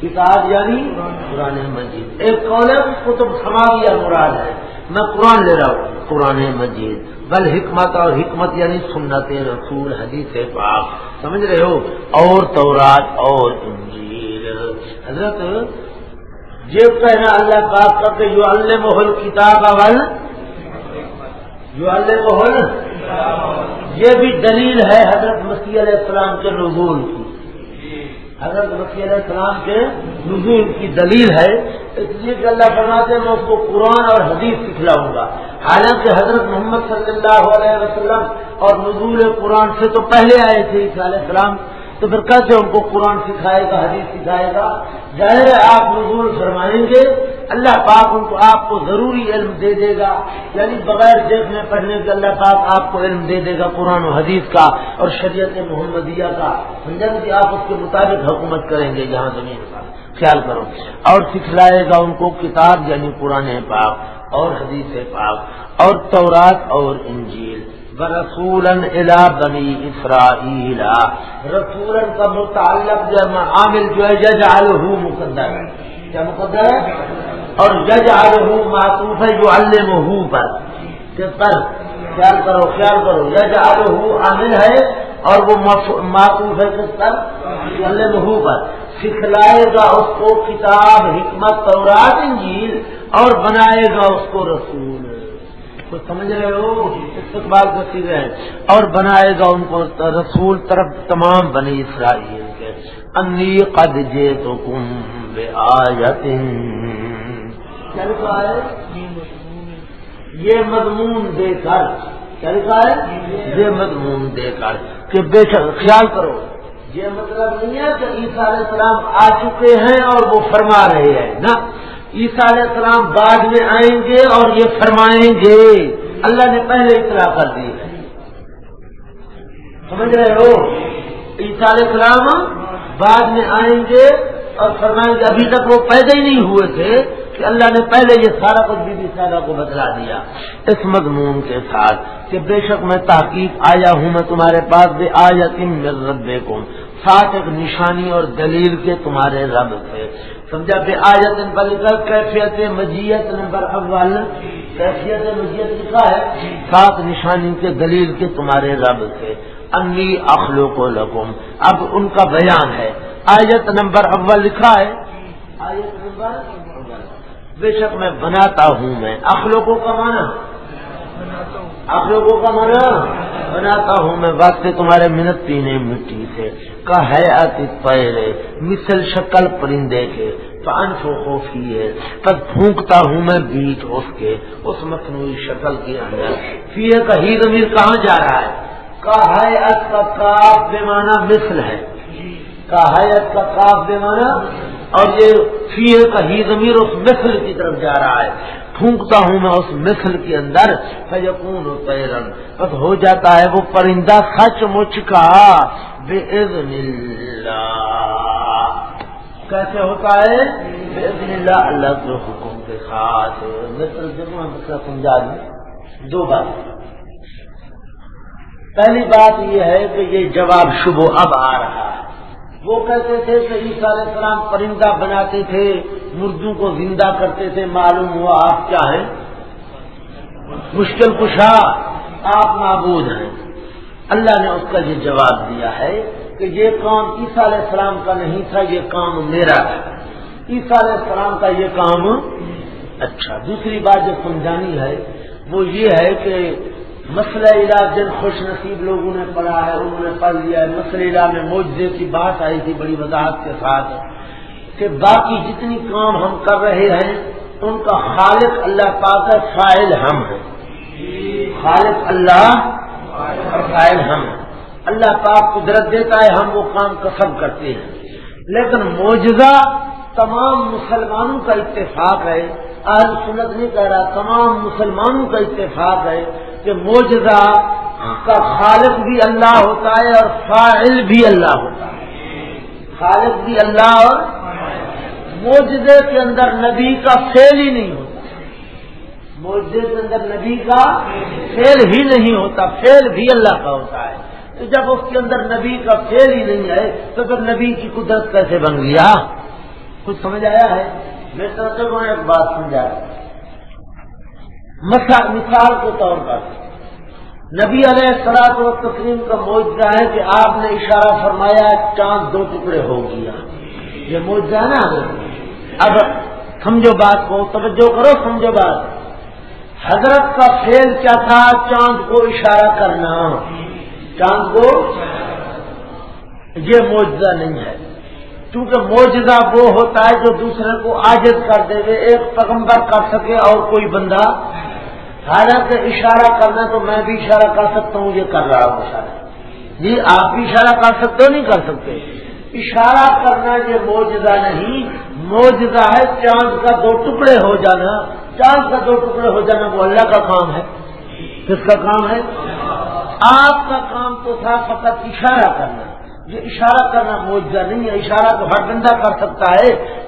کتاب یعنی قرآن مجید۔ ایک کون ہے، اس کو تو سماویہ مراد ہے۔ میں قرآن لے رہا ہوں، قرآن مجید۔ بل حکمت اور حکمت یعنی سنت رسول، حدیث پاک۔ سمجھ رہے ہو؟ اور تورات اور انجیل۔ حضرت، یہ کہنا اللہ پاک کا کہ جو اللہ محل کتاب اول جو اللہ محل یہ بھی دلیل ہے حضرت مسیح علیہ السلام کے نزول کی۔ حضرت رفیع علیہ السلام کے نزول کی دلیل ہے، اس لیے کہ اللہ فرماتے میں اس کو قرآن اور حدیث سکھلاؤں گا۔ حالانکہ حضرت محمد صلی اللہ علیہ وسلم اور نزول قرآن سے تو پہلے آئے تھے علیہ السلام، تو پھر کیسے ان کو قرآن سکھائے گا، حدیث سکھائے گا؟ ظاہر ہے، آپ نزول فرمائیں گے اللہ پاک ان کو آپ کو ضروری علم دے دے گا یعنی بغیر دیکھنے پڑھنے کے اللہ پاک آپ کو علم دے دے گا قرآن و حدیث کا اور شریعت محمدیہ کا۔ سمجھا کہ آپ اس کے مطابق حکومت کریں گے جہاں زمین کا خیال کرو۔ اور سکھلائے گا ان کو کتاب یعنی قرآن پاک اور حدیث پاک اور تورات اور انجیل۔ رسولن الا بنی اسرائیل۔ رسولن کا متعلق عامل جو ہے جج آلو مقدر ہے کیا مقدر ہے؟ اور جج آلو معطوف ہے جو المہ پر پر خیال کرو خیال کرو. جج آلو عامل ہے اور وہ معطوف ہے کس پر المہ پر سکھلائے گا اس کو کتاب، حکمت، تورات، انجیل اور بنائے گا اس کو رسول. کچھ سمجھ رہے ہو؟ استقبال کرتی رہے اور بنائے گا ان کو رسول طرف تمام بنی اسرائیل کے. انی قد جے تو کم بے یہ مضمون دے کر، کیا لکھا ہے؟ یہ مضمون دے کر کہ بے شک خیال کرو، یہ مطلب نہیں ہے کہ عیسیٰ علیہ السلام آ چکے ہیں اور وہ فرما رہے ہیں نا عیسیٰ علیہ السلام بعد میں آئیں گے اور یہ فرمائیں گے۔ اللہ نے پہلے اطلاع کر دی۔ ہے سمجھ رہے ہو؟ عیسیٰ علیہ السلام بعد میں آئیں گے اور فرمائیں گے، ابھی تک وہ پیدا ہی نہیں ہوئے تھے۔ کہ اللہ نے پہلے یہ سارا کچھ بی بی سارا کو بتلا دیا۔ اس مضمون کے ساتھ کہ بے شک میں تحقیق آیا ہوں، میں تمہارے پاس بے آیا تم رب کو ساتھ ایک نشانی اور دلیل کے تمہارے رب سے سمجھا؟ بے آیت بلکہ کیفیت مجیت نمبر اول۔ کیفیت مجیت لکھا ہے۔ سات نشانی کے دلیل کے تمہارے رب سے انی اخلو کو لگم اب ان کا بیان ہے۔ آیت نمبر اول لکھا ہے۔ آیت نمبر بے شک میں بناتا ہوں میں اخلوقوں کا مانا آپ لوگوں کا مانا بناتا ہوں میں۔ وقت تمہارے منت پینے مٹی سے۔ کا ہے آتی پہلے، مثل شکل پرندے کے۔ پان سو خوفی ہے تب پھونکتا ہوں میں بیچ اس کے۔ اس مصنوعی شکل کے اندر۔ فی کا ہی امیر کہاں جا رہا ہے؟ کا حیات کا کاف بے مانا مثل ہے۔ کا حیات کا کاف بے مانا اور یہ فی کا ہی زمیر اس مثل کی طرف جا رہا ہے۔ پھونکتا ہوں میں اس مثل کے اندر فیقون پیرن بس ہو جاتا ہے وہ پرندہ سچ مچ کا۔ بے اللہ۔ کیسے ہوتا ہے؟ بے اللہ اللہ کے حکم کے ساتھ۔ مسئلہ سمجھا دوں دو بات۔ پہلی بات یہ ہے کہ یہ جواب شبو اب آ رہا ہے۔ وہ کہتے تھے کہ عیسیٰ علیہ السلام پرندہ بناتے تھے، مردوں کو زندہ کرتے تھے، معلوم ہوا آپ کیا ہیں؟ مشکل کشا، آپ معبود ہیں۔ اللہ نے اس کا یہ جواب دیا ہے کہ یہ کام عیسیٰ علیہ السلام کا نہیں تھا، یہ کام میرا ہے۔ عیسیٰ علیہ السلام کا یہ کام اچھا دوسری بات جو سمجھانی ہے وہ یہ ہے کہ مسئلہ علاج جن خوش نصیب لوگوں نے پڑھا ہے، انہوں نے پڑھ لیا ہے۔ مسئلہ علاج میں موجے کی بات آئی تھی، بڑی وضاحت کے ساتھ کہ باقی جتنی کام ہم کر رہے ہیں، ان کا خالق اللہ پاک ہے فائل ہم ہیں۔ خالق اللہ اور فائل ہم ہیں۔ اللہ پاک قدرت دیتا ہے، ہم وہ کام کسب کرتے ہیں۔ لیکن موجزہ تمام مسلمانوں کا اتفاق ہے۔ آج سنت نہیں کہہ رہا، تمام مسلمانوں کا اتفاق ہے۔ کہ موجزہ کا خالق بھی اللہ ہوتا ہے اور فائل بھی اللہ ہوتا ہے۔ خالق بھی اللہ اور موجزے کے اندر نبی کا فیل ہی نہیں ہوتا۔ موجے کے اندر نبی کا فیل ہی نہیں ہوتا فیل بھی اللہ کا ہوتا ہے۔ تو جب اس کے اندر نبی کا فیل ہی نہیں ہے تو پھر نبی کی قدرت کیسے بن گیا؟ کچھ سمجھ آیا ہے؟ میں سمجھتا ایک بات سمجھا مثال کے طور پر نبی علیہ السلاط و تسلیم کا موجودہ ہے کہ آپ نے اشارہ فرمایا چاند دو ٹکڑے ہو گیا یہ موجودہ ہے نا اب سمجھو بات کو، توجہ کرو، سمجھو بات۔ حضرت کا فیل کیا تھا؟ چاند کو اشارہ کرنا۔ چاند کو؟ یہ موجودہ نہیں ہے۔ کیونکہ موجودہ وہ ہوتا ہے جو دوسرے کو عاجز کر دے ایک پیغمبر کر سکے اور کوئی بندہ حالانکہ اشارہ کرنا تو میں بھی اشارہ کر سکتا ہوں یہ کر رہا ہوں اشارہ۔ جی آپ بھی اشارہ کر سکتے ہو، نہیں کر سکتے؟ اشارہ کرنا یہ موجودہ نہیں۔ موجودہ ہے چاند کا دو ٹکڑے ہو جانا۔ چاند کا دو ٹکڑے ہو جانا وہ اللہ کا کام ہے۔ کس کا کام ہے؟ آپ کا کام تو تھا فقط اشارہ کرنا۔ یہ اشارہ کرنا موجودہ نہیں ہے، اشارہ تو ہر بندہ کر سکتا ہے۔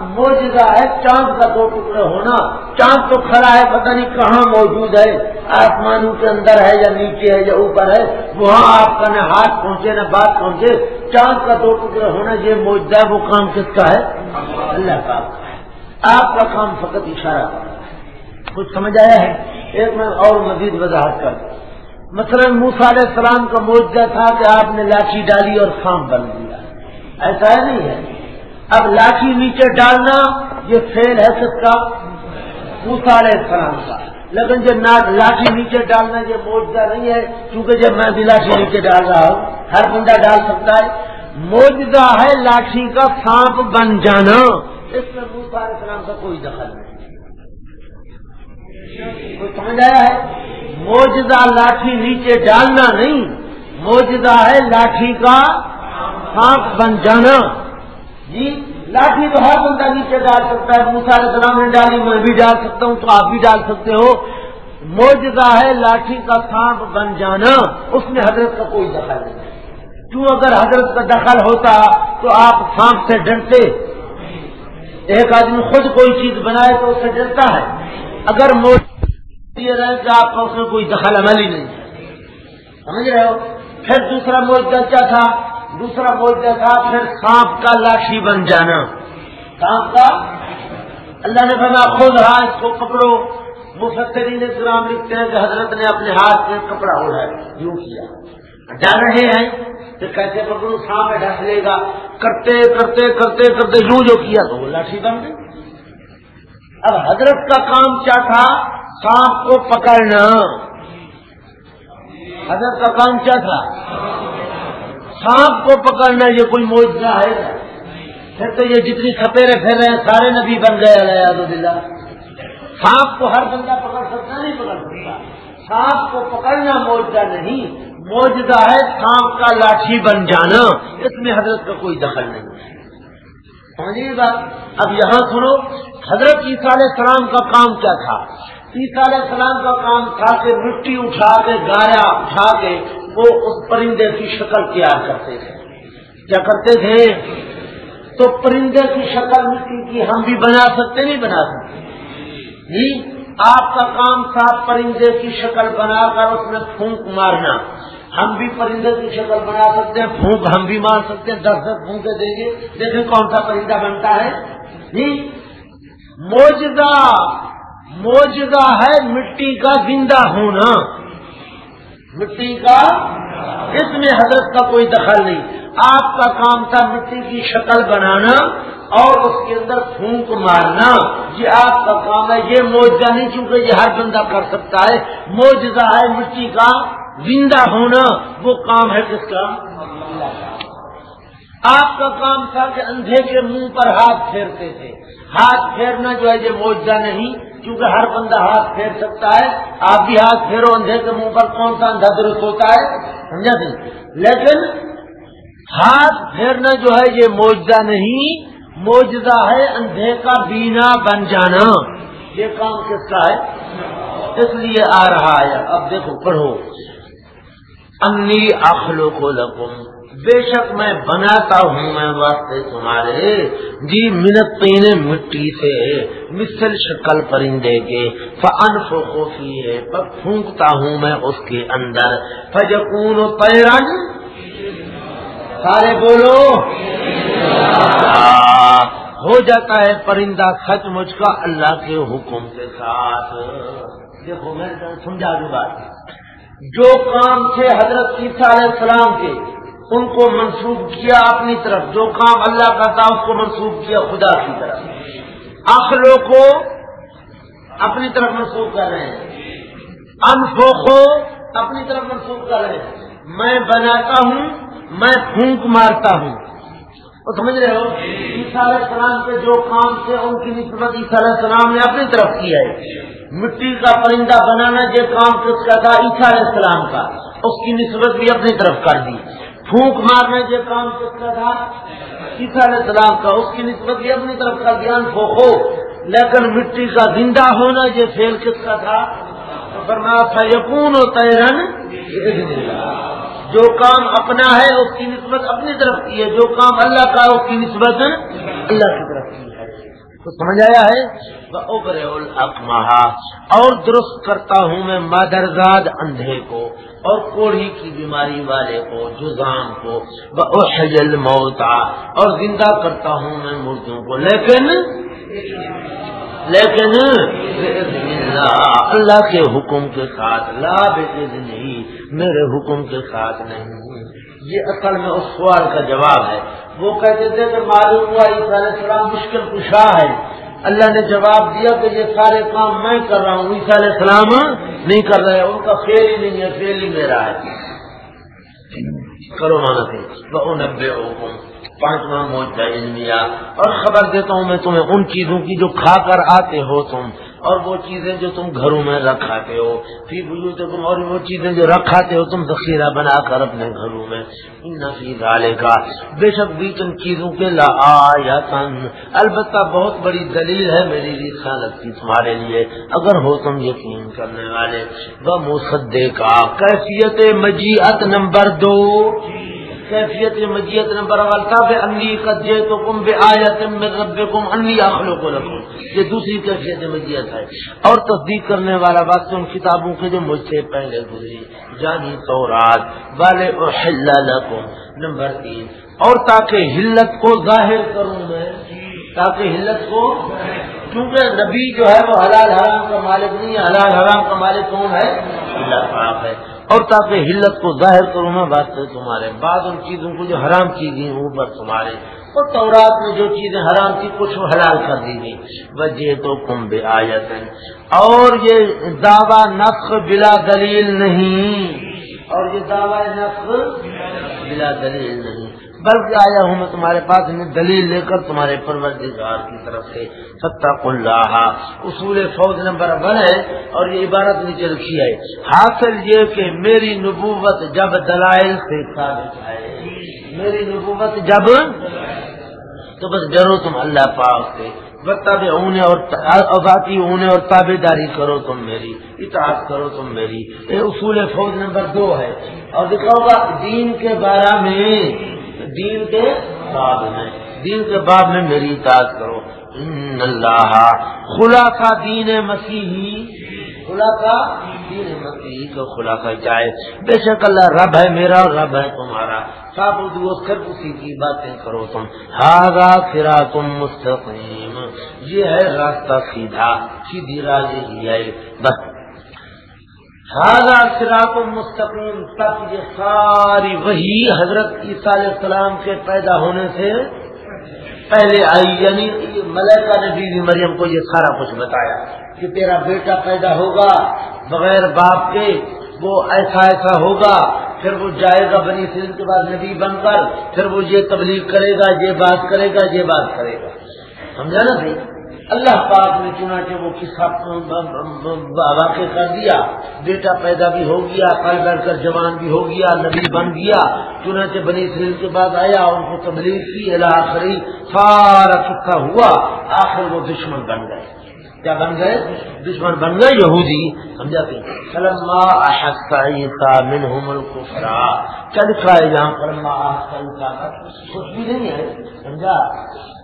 موجودہ ہے، چاند کا دو ٹکڑے ہونا۔ چاند تو کھڑا ہے، پتہ نہیں کہاں موجود ہے۔ آسمانوں کے اندر ہے یا نیچے ہے یا اوپر ہے، وہاں آپ کا نہ ہاتھ پہنچے نہ بات پہنچے۔ چاند کا دو ٹکڑے ہونا، یہ موجودہ وہ کام کس کا ہے؟ اللہ کا۔ آپ کا کام فقط اشارہ۔ کرنا ہے کچھ سمجھ آیا ہے؟ ایک میں اور مزید وضاحت کر۔ مثلا موسا علیہ السلام کا موجودہ تھا کہ آپ نے لاٹھی ڈالی اور خام بن دیا۔ ایسا ہے نہیں ہے؟ اب لاٹھی نیچے ڈالنا، یہ فیل ہے سب کا۔ علیہ السلام کا۔ لیکن جب لاٹھی نیچے ڈالنا، یہ موجودہ نہیں ہے کیونکہ جب میں بھی لاٹھی نیچے ڈال رہا ہوں۔ ہر بندہ ڈال سکتا ہے۔ موجودہ ہے لاٹھی کا سانپ بن جانا۔ اس میں موسا علیہ السلام کا کوئی دخل نہیں۔ کوئی سمجھ آیا ہے؟ موجودہ لاٹھی نیچے ڈالنا نہیں۔ موجودہ ہے لاٹھی کا سانپ بن جانا۔ جی لاٹھی تو ہر بندہ نیچے ڈال سکتا ہے موسا علیہ السلام نے ڈالی، میں بھی ڈال سکتا ہوں، تو آپ بھی ڈال سکتے ہو۔ موجودہ ہے لاٹھی کا سانپ بن جانا، اس میں حضرت کا کوئی دخل نہیں۔ کیوں اگر حضرت کا دخل ہوتا، تو آپ سانپ سے ڈرتے۔ ایک آدمی خود کوئی چیز بنائے تو اس سے ڈرتا ہے۔ اگر یہ رہے کہ آپ کا اس میں کوئی دخل عمل ہی نہیں سمجھ رہے ہو؟ پھر دوسرا موجودہ کیا تھا؟ دوسرا بولتے تھا پھر سانپ کا لاشی بن جانا۔ سانپ کا؟ اللہ نے بنا خود رہا اس کو پکڑو۔ مفترین اسلام لکھتے ہیں کہ حضرت نے اپنے ہاتھ میں کپڑا اڑایا یوں کیا۔ ڈر رہے ہیں؟ کہ کیسے پکڑوں سانپ میں ڈھس لے گا۔ کرتے کرتے کرتے کرتے یوں جو کیا تو وہ لاٹھی بن گئی۔ اب حضرت کا کام کیا تھا؟ سانپ کو پکڑنا۔ حضرت کا کام کیا تھا؟ سانپ کو پکڑنا یہ کوئی موجودہ ہے؟ پھر تو یہ جتنی کھپیرے پھر رہے ہیں، سارے نبی بن گئے اللہ سانپ کو ہر بندہ پکڑ سکتا نہیں پکڑ سکتا۔ سانپ کو پکڑنا موجودہ نہیں۔ موجودہ ہے سانپ کا لاٹھی بن جانا، اس میں حضرت کا کوئی دخل نہیں۔ سمجھیے بات، اب یہاں سنو، حضرت عیسیٰ علیہ السلام کا کام کیا تھا؟ عیسیٰ علیہ السلام کا کام تھا کہ مٹی اٹھا کے گایا اٹھا کے وہ اس پرندے کی شکل تیار کرتے تھے۔ کیا کرتے تھے؟ تو پرندے کی شکل مٹی کی ہم بھی بنا سکتے نہیں بنا سکتے۔ جی آپ کا کام تھا پرندے کی شکل بنا کر اس میں پھونک مارنا۔ ہم بھی پرندے کی شکل بنا سکتے ہیں، پھونک ہم بھی مار سکتے ہیں، دس دس پھونکے دیں گے۔ دیکھیں کون سا پرندہ بنتا ہے۔ جی موجودہ موجودہ ہے مٹی کا زندہ ہونا۔ مٹی کا اس میں حضرت کا کوئی دخل نہیں۔ آپ کا کام تھا مٹی کی شکل بنانا اور اس کے اندر پھونک مارنا۔ یہ آپ کا کام ہے، یہ موجودہ نہیں چونکہ یہ ہر بندہ کر سکتا ہے۔ موجودہ ہے مٹی کا زندہ ہونا، وہ کام ہے کس کا؟ آپ کا کام تھا کہ اندھے کے منہ پر ہاتھ پھیرتے تھے۔ ہاتھ پھیرنا جو ہے، یہ موجودہ نہیں۔ کیونکہ ہر بندہ ہاتھ پھیر سکتا ہے، آپ بھی ہاتھ پھیرو اندھے کے منہ پر کون سا اندھا درست ہوتا ہے؟ سمجھا سی لیکن ہاتھ پھیرنا جو ہے، یہ موجودہ نہیں۔ موجودہ ہے اندھے کا بینا بن جانا۔ یہ کام کس کا ہے؟ اس لیے آ رہا ہے۔ اب دیکھو، پڑھو۔ انی اخلو کو لکم۔ بے شک میں بناتا ہوں میں واسطے تمہارے۔ جی منت پینے مٹی سے، مثل شکل پرندے کے۔ فن خوفی ہے پر پھونکتا ہوں میں اس کے اندر۔ فجکون پیرن سارے بولو۔ ہو جاتا ہے پرندہ سچ مجھ کا اللہ کے حکم کے ساتھ۔ دیکھو، میں سمجھا دوں بات۔ جو کام تھے حضرت عیسیٰ علیہ السلام کے ان کو منسوخ کیا اپنی طرف، جو کام اللہ کرتا اس کو منسوخ کیا خدا کی طرف۔ آخروں کو اپنی طرف منسوخ کر رہے ہیں۔ انفو کو اپنی طرف منسوخ کر رہے ہیں۔ میں بناتا ہوں، میں پھونک مارتا ہوں۔ وہ سمجھ رہے ہو؟ عیسیٰ علیہ السلام کے جو کام تھے، ان کی نسبت عیسیٰ علیہ السلام نے اپنی طرف کیا ہے۔ مٹی کا پرندہ بنانا یہ کام کس کا تھا؟ عیسیٰ علیہ السلام کا۔ اس کی نسبت بھی اپنی طرف کر دی۔ پھونک مارنے کے کام کس کا تھا؟ عیسیٰ علیہ السلام کا اس کی نسبت بھی اپنی طرف کر دیا ہو لیکن مٹی کا زندہ ہونا یہ فیل کس کا تھا؟ فیقون و تیرن جو کام اپنا ہے اس کی نسبت اپنی طرف کی ہے، جو کام اللہ کا ہے اس کی نسبت اللہ کی طرف کی ہے۔ تو سمجھ آیا ہے؟ اور درست کرتا ہوں میں مادرزاد اندھے کو۔ اور کوڑی کی بیماری والے کو، جزام کو بحجل موتا اور زندہ کرتا ہوں میں مردوں کو۔ لیکن لیکن اللہ کے حکم کے ساتھ، لا نہیں میرے حکم کے ساتھ نہیں۔ یہ اصل میں اس سوال کا جواب ہے۔ وہ کہتے تھے کہ معلوم ہوا علیہ السلام مشکل کشا ہے۔ اللہ نے جواب دیا کہ یہ سارے کام میں کر رہا ہوں، عیسیٰ علیہ السلام نہیں کر رہے، ان کا فیل ہی نہیں ہے فیل ہی میرا ہے۔ کرو مانا تھے نبے پانچواں موجہ علمیا اور خبر دیتا ہوں میں تمہیں ان چیزوں کی جو کھا کر آتے ہو تم۔ اور وہ چیزیں جو تم گھروں میں رکھاتے ہو پھر بولو تم اور وہ چیزیں جو رکھاتے ہو تم ذخیرہ بنا کر اپنے گھروں میں۔ نفی ڈالے گا بے شک بھی تم چیزوں کے لا یا تن البتہ بہت بڑی دلیل ہے میری رسالت کی تمہارے لیے، اگر ہو تم یقین کرنے والے۔ وہ مصدے کا کیفیت مجیت نمبر دو۔ کیفیت مجیت نمبر الطاف انی قد تو کم بے آیت میں رب کم انی آخلو کو رکھو یہ دوسری کیفیت مجیت ہے۔ اور تصدیق کرنے والا بات ان کتابوں کے جو مجھ سے پہلے گزری یعنی جانی تو رات والے لکم۔ نمبر تین، اور تاکہ ہلت کو ظاہر کروں میں۔ تاکہ ہلت کو کیونکہ نبی جو ہے وہ حلال حرام کا مالک نہیں ہے، حلال حرام کا مالک کون ہے؟ اللہ پاک ہے۔ اور تاکہ حلت کو ظاہر کروں میں بات تمہارے بعد ان چیزوں کو جو حرام کی گئی اوپر تمہارے۔ اور تورات میں جو چیزیں حرام کی کچھ حلال کر دی گئی وجہ تو کم بے آیت اور یہ دعوی نقص بلا دلیل نہیں۔ اور یہ دعوی نقص بلا دلیل نہیں۔ بلکہ آیا ہوں میں تمہارے پاس میں دلیل لے کر تمہارے پروردگار کی طرف سے ستہ اللہ۔ اصول فوج نمبر ون ہے اور یہ عبارت نیچے رکھی ہے۔ حاصل یہ کہ میری نبوت جب دلائل سے ثابت ہے۔ میری نبوت جب تو بس ڈرو تم اللہ پاک سے۔ اونے اور باقی اونے اور تابے داری کرو تم میری، اطاعت کرو تم میری۔ یہ اصول فوج نمبر دو ہے۔ اور دکھاؤ گا دین کے بارے میں۔ دین کے باب میں۔ دین کے باب میں میری اطاعت کرو۔ ان اللہ خلاصہ دین مسیحی۔ خلاصہ دین مسیحی کو خلاصہ جائے۔ بے شک اللہ رب ہے میرا اور رب ہے تمہارا۔ صاف دوست، کر اسی کی باتیں کرو تم۔ ہاگا پھرا تم مستقیم۔ یہ ہے راستہ سیدھا، سیدھی راج یہی ہے۔ بس سراط مستقیم تک یہ ساری وہی حضرت عیسیٰ علیہ السلام کے پیدا ہونے سے پہلے آئی یعنی ملیکا نے بیوی مریم کو یہ سارا کچھ بتایا کہ تیرا بیٹا پیدا ہوگا بغیر باپ کے، وہ ایسا ایسا ہوگا، پھر وہ جائے گا بنی سلم کے بعد نبی بن کر، پھر وہ یہ تبلیغ کرے گا، یہ بات کرے گا، یہ بات کرے گا۔ سمجھا نا بھائی؟ اللہ پاک نے چنانچہ وہ قصہ واقع کر دیا، بیٹا پیدا بھی ہو گیا پل بیٹھ کر جوان بھی ہو گیا، نبی بن گیا۔ چنانچہ بنی اسریل کے بعد آیا ان کو تبلیغ کی اللہ سارا قصہ ہوا۔ آخر وہ دشمن بن گئے۔ کیا بن گئے؟ دشمن بن گئے یہودی سمجھاتے کیا لکھا ہے جہاں پر کچھ بھی نہیں ہے، سمجھا؟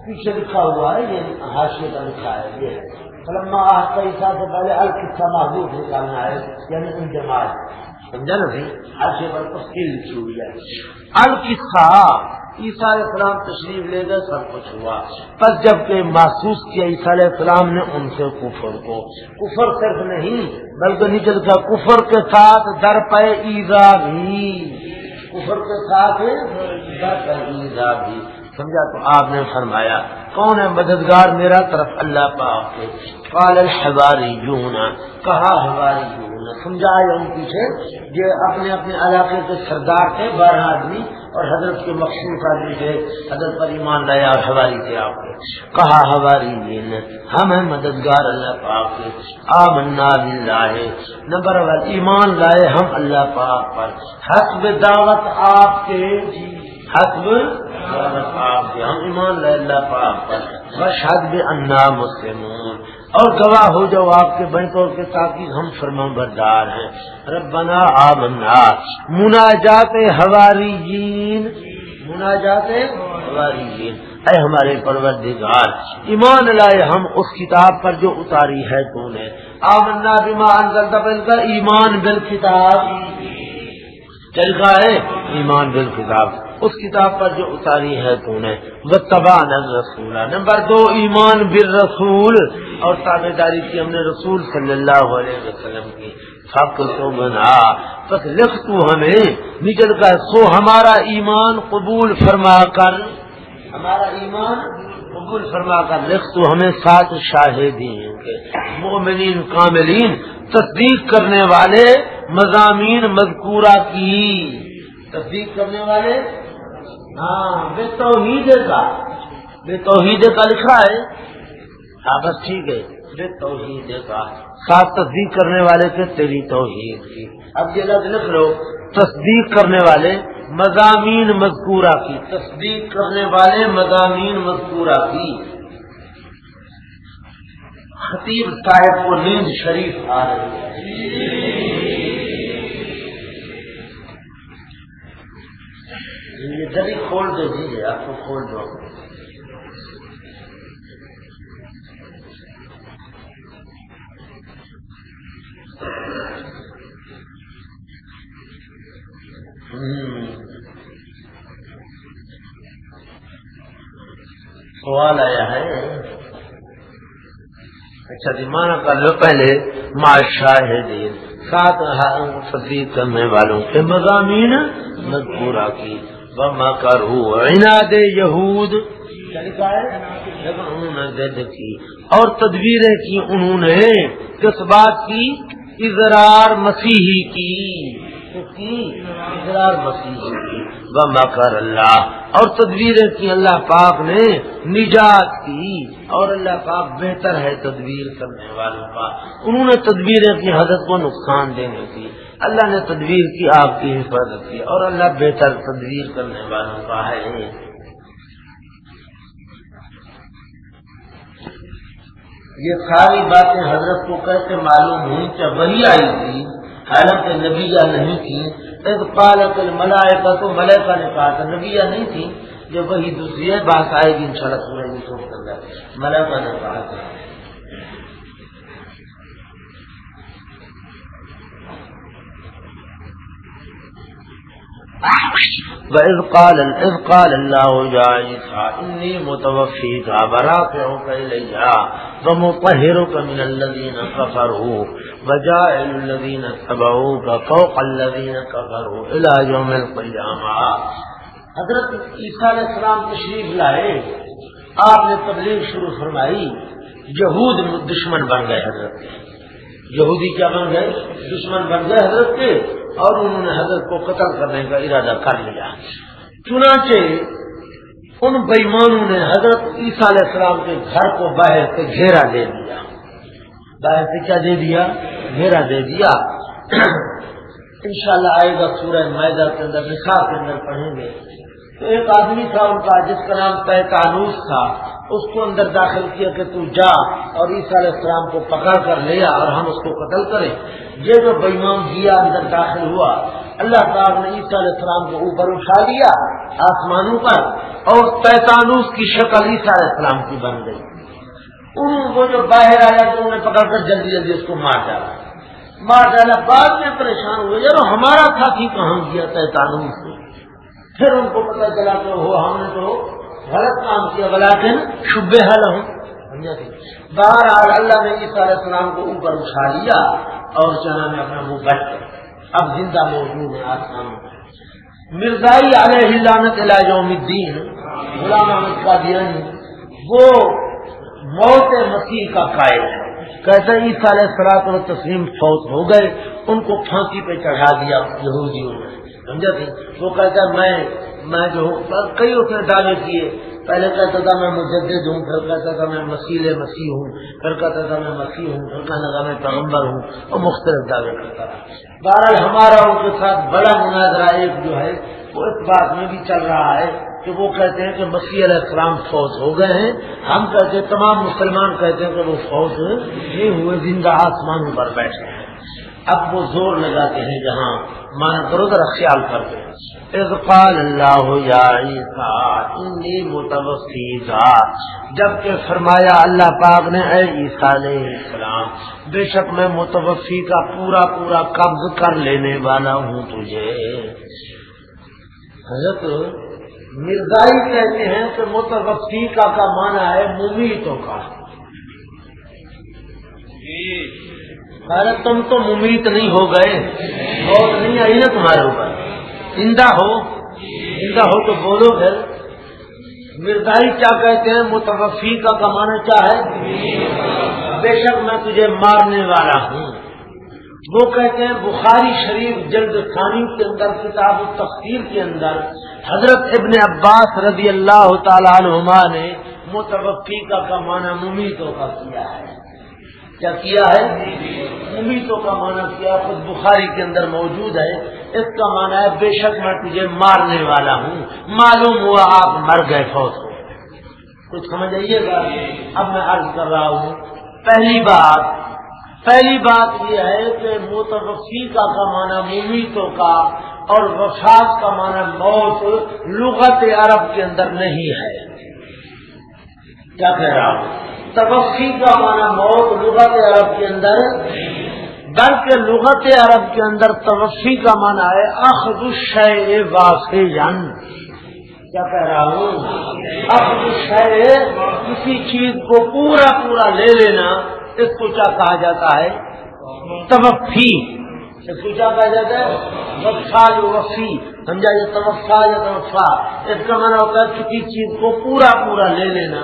پیچھے لکھا ہوا ہے یہ حاشیے کا لکھا ہے یہ فلما کا سے پہلے القصہ محدود نکالنا ہے یعنی ان جماعت سمجھا نا بھائی؟ حاشیے پر تفصیل لکھی ہوئی ہے۔ القصہ عیسیٰ علیہ السلام تشریف لے گئے سب کچھ ہوا۔ بس جبکہ محسوس کیا عیسیٰ علیہ السلام نے ان سے کفر کو۔ کفر صرف نہیں بلکہ نیچے لکھا کفر کے ساتھ در پہ ایزا بھی۔ کفر کے ساتھ در پہ ایزا بھی۔ سمجھا تو آپ نے فرمایا، کون ہے مددگار میرا طرف اللہ پاک کے؟ قال الحواری یوں کہا حواری یوں سمجھایا ان پیچھے یہ اپنے اپنے علاقے کے سردار تھے، بارہ آدمی اور حضرت کے مخصوص آدمی تھے، حضرت پر ایمان لایا اور حواری تھے آپ کے۔ کہا حواری ہم ہیں مددگار اللہ پاک کے۔ آمنا باللہ. نمبر ون ایمان لائے ہم اللہ پاک پر۔ حسب دعوت آپ کے۔ جی۔ حسب آپ ہم ایمان لائے اللہ پاک پر بشد بھی انا مسلمون۔ اور گواہ ہو جاؤ آپ کے بینکوں کے تاکہ ہم فرما بردار ہیں۔ ربنا آمنا۔ منا جاتے ہواری جین منا جاتے ہواری جین اے ہمارے پروردگار، ایمان لائے ہم اس کتاب پر جو اتاری ہے تو نے۔ آمنا بیما انزل دبل کا ایمان بل کتاب چل ہے ایمان بل کتاب اس کتاب پر جو اتاری ہے تو نے وہ تباہ رسول نمبر دو، ایمان بر رسول اور تابے داری کی ہم نے رسول صلی اللہ علیہ وسلم کی۔ حق تو بنا بس لکھ تو ہمیں نکل کر سو ہمارا ایمان قبول فرما کر۔ ہمارا ایمان قبول فرما کر۔ لکھ تو ہمیں سات شاہدین کے۔ مومنین کاملین، تصدیق کرنے والے، مضامین، مذکورہ کی۔ تصدیق کرنے والے ہاں بے توحید کا۔ بے توحید کا لکھا ہے۔ ہاں بس ٹھیک ہے۔ بے توحید کا۔ ساتھ تصدیق کرنے والے تھے تیری توحید کی۔ اب یہ لفظ لکھ لو۔ تصدیق کرنے والے، مضامین مذکورہ کی۔ تصدیق کرنے والے، مضامین مذکورہ کی۔ خطیب صاحب کو نیند شریف آ رہی ہے۔ یہ دری کھول دو جی آپ کو کھول دو۔ سوال آیا ہے۔ اچھا جی کر لو پہلے دین سات تصدیق کرنے والوں کے مضامین مذکورہ کی۔ عناد یہود. کی اور تدبیریں کی انہوں نے کس بات کی؟ اضرار مسیحی کی. اضرار مسیحی کی. مکر اللہ. اور تدبیریں کی اللہ پاک نے نجات کی. اور اللہ پاک بہتر ہے تدبیر کرنے والوں کا. انہوں نے تدبیریں کی حضرت کو نقصان دینے کی. اللہ نے تدبیر کی، آپ کی حفاظت کی اور اللہ بہتر تدبیر کرنے والوں کا ہے۔ یہ ساری باتیں حضرت کو کیسے معلوم ہوئی کہ وہی آئی تھی، حالانکہ نبیہ نہیں تھی۔ پالک ملائے کا تو ملیکا نے کہا تھا نبیہ نہیں تھی، جب وہی دوسری بات آئے گی ان شاء اللہ ملیکا نے کہا تھا وإذ قال إذ قال الله يا عيسى، إني متوفيك برافعك إلي ومطهرك من الذين كفروا وجائل الذين اتبعوك فوق الذين كفروا إلى يوم القيامة. حضرت عیسیٰ علیہ السلام تشریف لائے، آپ نے تبلیغ شروع فرمائی، یہود دشمن بن گئے حضرت. یہودی کیا بن گئے؟ دشمن بن گئے حضرت کے؟ اور انہوں نے حضرت کو قتل کرنے کا ارادہ کر لیا۔ چنانچہ ان بےمانوں نے حضرت عیسیٰ علیہ السلام کے گھر کو باہر سے گھیرا دے دیا باہر سے کیا دے دیا؟ گھیرا دے دیا۔ انشاءاللہ آئے گا سورہ معدہ کے اندر نکاح کے اندر پڑھیں گے۔ تو ایک آدمی تھا، ان کا جس کا نام پیتانوس تھا۔ اس کو اندر داخل کیا کہ تو جا اور عیسیٰ علیہ السلام کو پکڑ کر لیا اور ہم اس کو قتل کریں۔ یہ جو بےمان دیا اندر داخل ہوا، اللہ تعالیٰ نے عیسیٰ علیہ السلام کو اوپر اٹھا لیا آسمانوں پر اور پیتانوس کی شکل عیسیٰ علیہ السلام کی بن گئی۔ ان کو جو باہر آیا تو انہیں پکڑ کر جلدی جلدی اس کو مار ڈالا۔ مار ڈالا، بعد میں پریشان ہوئے یار ہمارا ساتھی کہاں گیا پیتانوس؟ سے پھر ان کو پتہ چلا کہ وہ ہم نے تو غلط کام کیا بلاکن شبے حل ہوں بہرحال اللہ نے عیسیٰ علیہ السلام کو اوپر اٹھا لیا اور چنا میں اپنا منہ بچ کر اب زندہ موجود ہے آسمان مرزائی علیہ لانت علاج الدین، غلام احمد کا دین وہ موت مسیح کا قائل ہے کہتے عیسیٰ علیہ السلاط و تسلیم فوت ہو گئے، ان کو پھانسی پہ چڑھا دیا یہودیوں نے۔ سمجھا تھی؟ وہ کہتا میں میں جو کئی اس نے دعوے کیے۔ پہلے کہتا تھا، میں مجدد ہوں، پھر کہتا تھا، میں مسیل مسیح ہوں، پھر کہتا تھا، میں مسیح ہوں، پھر کہنا تھا میں پیغمبر ہوں۔ اور مختلف دعوے کرتا رہا۔ بہرحال ہمارا ان کے ساتھ بڑا مناظرہ ایک جو ہے، وہ اس بات میں بھی چل رہا ہے کہ وہ کہتے ہیں کہ مسیح علیہ السلام فوج ہو گئے ہیں۔ ہم کہتے ہیں، تمام مسلمان کہتے ہیں کہ وہ فوج نہیں ہوئے، زندہ آسمانوں پر بیٹھے ہیں۔ اب وہ زور لگاتے ہیں جہاں مانا کرو ذرا خیال کرتے اقبال اللہ متوفی جبکہ فرمایا اللہ پاک نے، اے عیسیٰ علیہ السلام، بے شک میں متوفی کا پورا پورا قبض کر لینے والا ہوں تجھے۔ حضرت مرزائی کہتے ہیں کہ متوفی کا کا ہے؟ ممیتوں کا۔ ارے تم تو ممیت نہیں ہو گئے موت نہیں آئی نا تمہارے اوپر۔ زندہ ہو۔ زندہ ہو تو بولو پھر۔ مرزائی کیا کہتے ہیں؟ متوفی کا کمانا کیا ہے؟ بے شک میں تجھے مارنے والا ہوں۔ وہ کہتے ہیں، بخاری شریف جلد ثانی کے اندر، کتاب التفسیر کے اندر حضرت ابن عباس رضی اللہ تعالی عنہما نے متوفی کا کمانا ممیتوں کا کیا ہے۔ کیا کیا ہے؟ امیدوں کا معنی کیا؟ خود بخاری کے اندر موجود ہے۔ اس کا معنی ہے، بے شک میں تجھے مارنے والا ہوں۔ معلوم ہوا آپ مر گئے فوت ہو کچھ سمجھ آئیے گا اب میں عرض کر رہا ہوں، پہلی بات پہلی بات یہ ہے کہ متوفی کا معنی ممیتوں کا اور وفاق کا معنی موت لغت عرب کے اندر نہیں ہے۔ کیا کہہ رہا ہوں؟ تبفی کا معنی موت لغت عرب کے اندر بلکہ لغت عرب کے اندر تبفی کا معنی ہے اخذ الشے واقع کیا کہہ رہا ہوں؟ اخذ الشے کسی چیز کو پورا پورا لے لینا، اس کو کیا کہا جاتا ہے؟ تبفی اس کو کیا کہا جاتا ہے؟ وفا جو وفی سمجھا یہ توفا یا توفا اس کا معنی ہوتا ہے کسی چیز کو پورا پورا لے لینا۔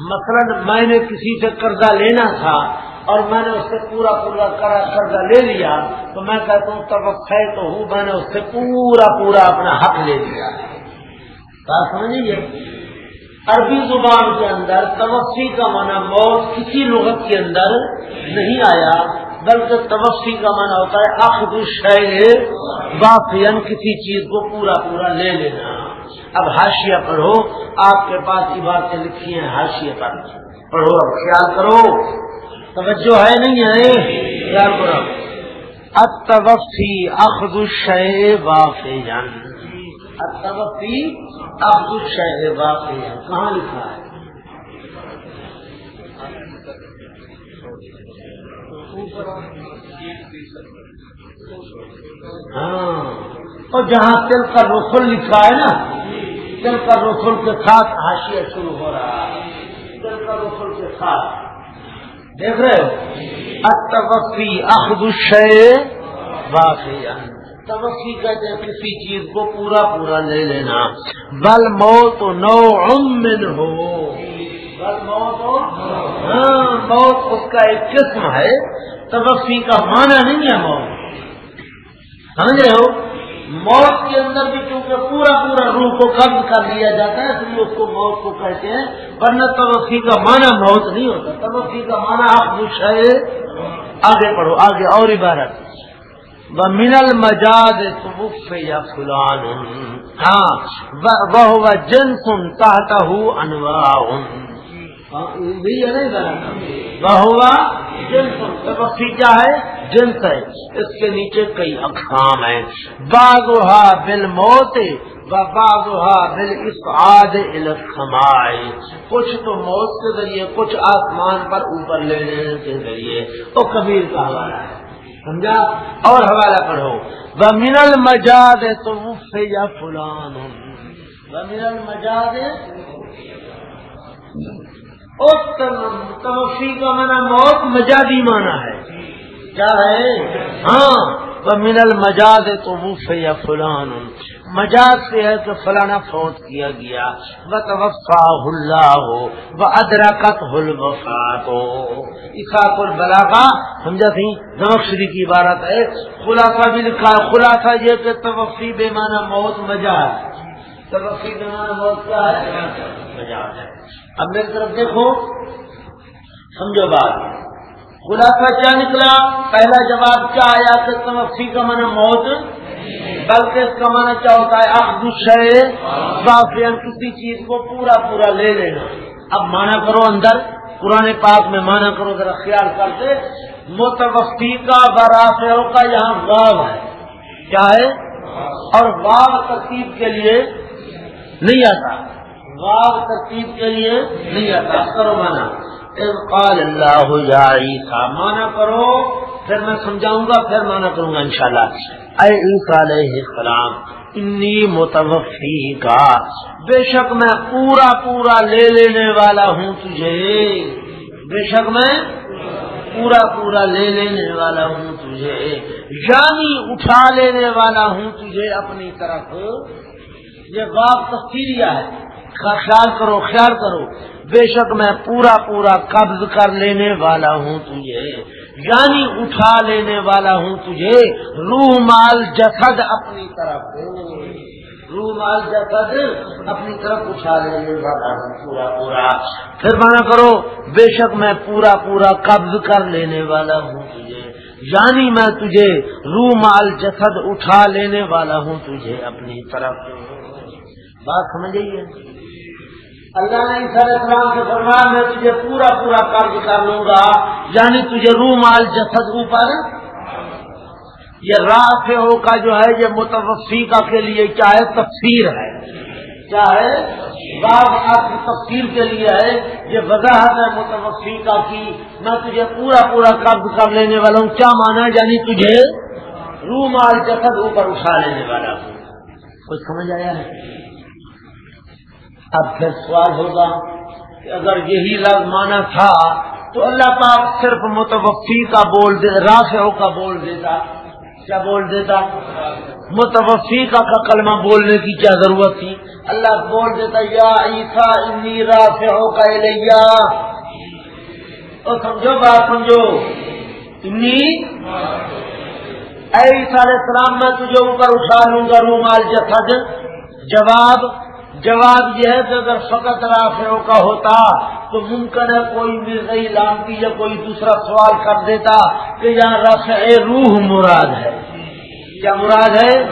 مثلا میں نے کسی سے قرضہ لینا تھا اور میں نے اس سے پورا پورا قرضہ لے لیا، تو میں کہتا ہوں توقع تو ہوں، میں نے اس سے پورا پورا اپنا حق لے لیا۔ بات سمجھیے عربی زبان کے اندر توسیع کا معنی موت کسی لغت کے اندر نہیں آیا، بلکہ توسیع کا معنی ہوتا ہے اخذ الشیء واقع کسی چیز کو پورا پورا لے لینا۔ اب ہاشیہ پڑھو، آپ کے پاس عبادتیں لکھی ہیں ہاشیے پر پڑھو، اب خیال کرو۔ توجہ ہے نہیں ہے؟ خیال کرو۔ اتوفی اخذ الشے واقع اتوفی اخذ الشے واقع کہاں لکھا ہے؟ اوپر ہاں۔ اور جہاں تل کا رسول لکھا ہے نا دل کا رسول کے ساتھ حاشیہ شروع ہو رہا ہے۔ دل کا رسول کے ساتھ۔ دیکھ رہے ہو؟ اتوفی اخذ الشے واقعی توفی کہتے ہیں کسی چیز کو پورا پورا لے لینا، بل موت نو امن ہو بل موت ہاں موت اس کا ایک قسم ہے۔ توفی کا معنی نہیں ہے موت۔ سمجھ رہے ہو؟ موت کے اندر بھی کیونکہ پورا پورا روح کو قبض کر لیا جاتا ہے اس لیے اس کو موت کو کہتے ہیں۔ ورنہ توفی کا معنی موت نہیں ہوتا۔ توفی کا معنی آپ ہے آگے پڑھو، آگے اور عبارت۔ منل مجاد یا فلان ہاں وہ جن سن تاہتا ہوں انواع بہوا جنس کیا ہے جنس ہے اس کے نیچے کئی اقسام ہیں۔ باغوہا بل موت باغوہا بل اسعاد کچھ تو موت کے ذریعے، کچھ آسمان پر اوپر لینے کے ذریعے۔ وہ کبیر کا حوالہ ہے۔ سمجھا؟ اور حوالہ پڑھو۔ وہ منل مجاد تو یا فلان۔ وہ منل مجاد توفی کا مانا موت مجادی مانا ہے۔ کیا ہے؟ ہاں وہ منل مجاد تو یا فلان۔ مجاز سے ہے کہ فلانا فوت کیا گیا۔ وہ توفا اللہ ہو، وہ ادرکت ہل وفات ہو۔ اساق البلا کا سمجھا تھی؟ نوشری کی عبارت ہے۔ خلاصہ بھی لکھا خلاصہ یہ کہ توفی بے معنی موت مجاز۔ توفی بے معنی موت کیا ہے؟ مجاز ہے۔ اب میری طرف دیکھو، سمجھو بات۔ خلاصہ کیا نکلا؟ پہلا جواب کیا آیا؟ کہ توفی کا من موت، بلکہ اس کا معنی کیا ہوتا ہے؟ آپ کسی چیز کو پورا پورا لے لینا۔ اب مانا کرو اندر پرانے پاک میں مانا کرو، ذرا خیال کرتے متوفی کا برافیوں کا یہاں واو ہے۔ کیا ہے؟ اور واو ترتیب کے لیے نہیں آتا۔ واو ترتیب کے لیے نہیں آتا. کرو مانا. قال اللہ یا عیسیٰ، مانا کرو، پھر میں سمجھاؤں گا، پھر مانا کروں گا انشاءاللہ. اے عیسیٰ علیہ السلام، انی متوفی کا بے شک میں پورا پورا لے لینے والا ہوں تجھے. بے شک میں پورا پورا لے لینے والا ہوں تجھے. یعنی اٹھا لینے والا ہوں تجھے اپنی طرف. یہ باپ تفصیلیہ ہے. خیال کرو خیال کرو۔ بے شک میں پورا پورا قبض کر لینے والا ہوں تجھے۔ یعنی اٹھا لینے والا ہوں تجھے۔ روح مال جسد اپنی طرف روح مال جسد اپنی طرف اٹھا لینے والا ہوں پورا پورا۔ پھر مانا کرو، بے شک میں پورا پورا قبض کر لینے والا ہوں تجھے۔ یعنی میں تجھے روح مال جسد اٹھا لینے والا ہوں تجھے اپنی طرف بات سمجھیے اللہ نے علیہ السلام کے فرمان میں تجھے پورا پورا قرض کر لوں گا۔ یعنی تجھے روح مال جسد اوپر یہ رافع کا جو ہے، یہ متوفیقہ کے لیے چاہے تفسیر ہے۔ چاہے باب آپ کی تفسیر کے لیے ہے، یہ وضاحت ہے متوفیقہ کی میں تجھے پورا پورا قرض کر لینے والا ہوں۔ کیا مانا؟ یعنی تجھے روح مال جسد اوپر اٹھا لینے والا ہوں۔ کچھ سمجھ آیا ہے؟ اب پھر سوال ہوگا کہ اگر یہی لفظ مانا تھا تو اللہ پاک صرف متوفی کا بول دے کا بول دیتا۔ کیا بول دیتا؟ متوفی کا کلمہ بولنے کی کیا ضرورت تھی؟ اللہ بول دیتا، یا عیسا انی رافع کا لیا تو سمجھو بات، سمجھو۔ انی؟ عیسیٰ علیہ السلام، میں تجھے اوپر اٹھا لوں گا، رومال جسد جواب جواب یہ ہے کہ اگر فقط رافعوں کا ہوتا تو ممکن ہے، کوئی مرغئی لامتی یا کوئی دوسرا سوال کر دیتا کہ یہاں رفع روح مراد ہے۔ کیا مراد ہے؟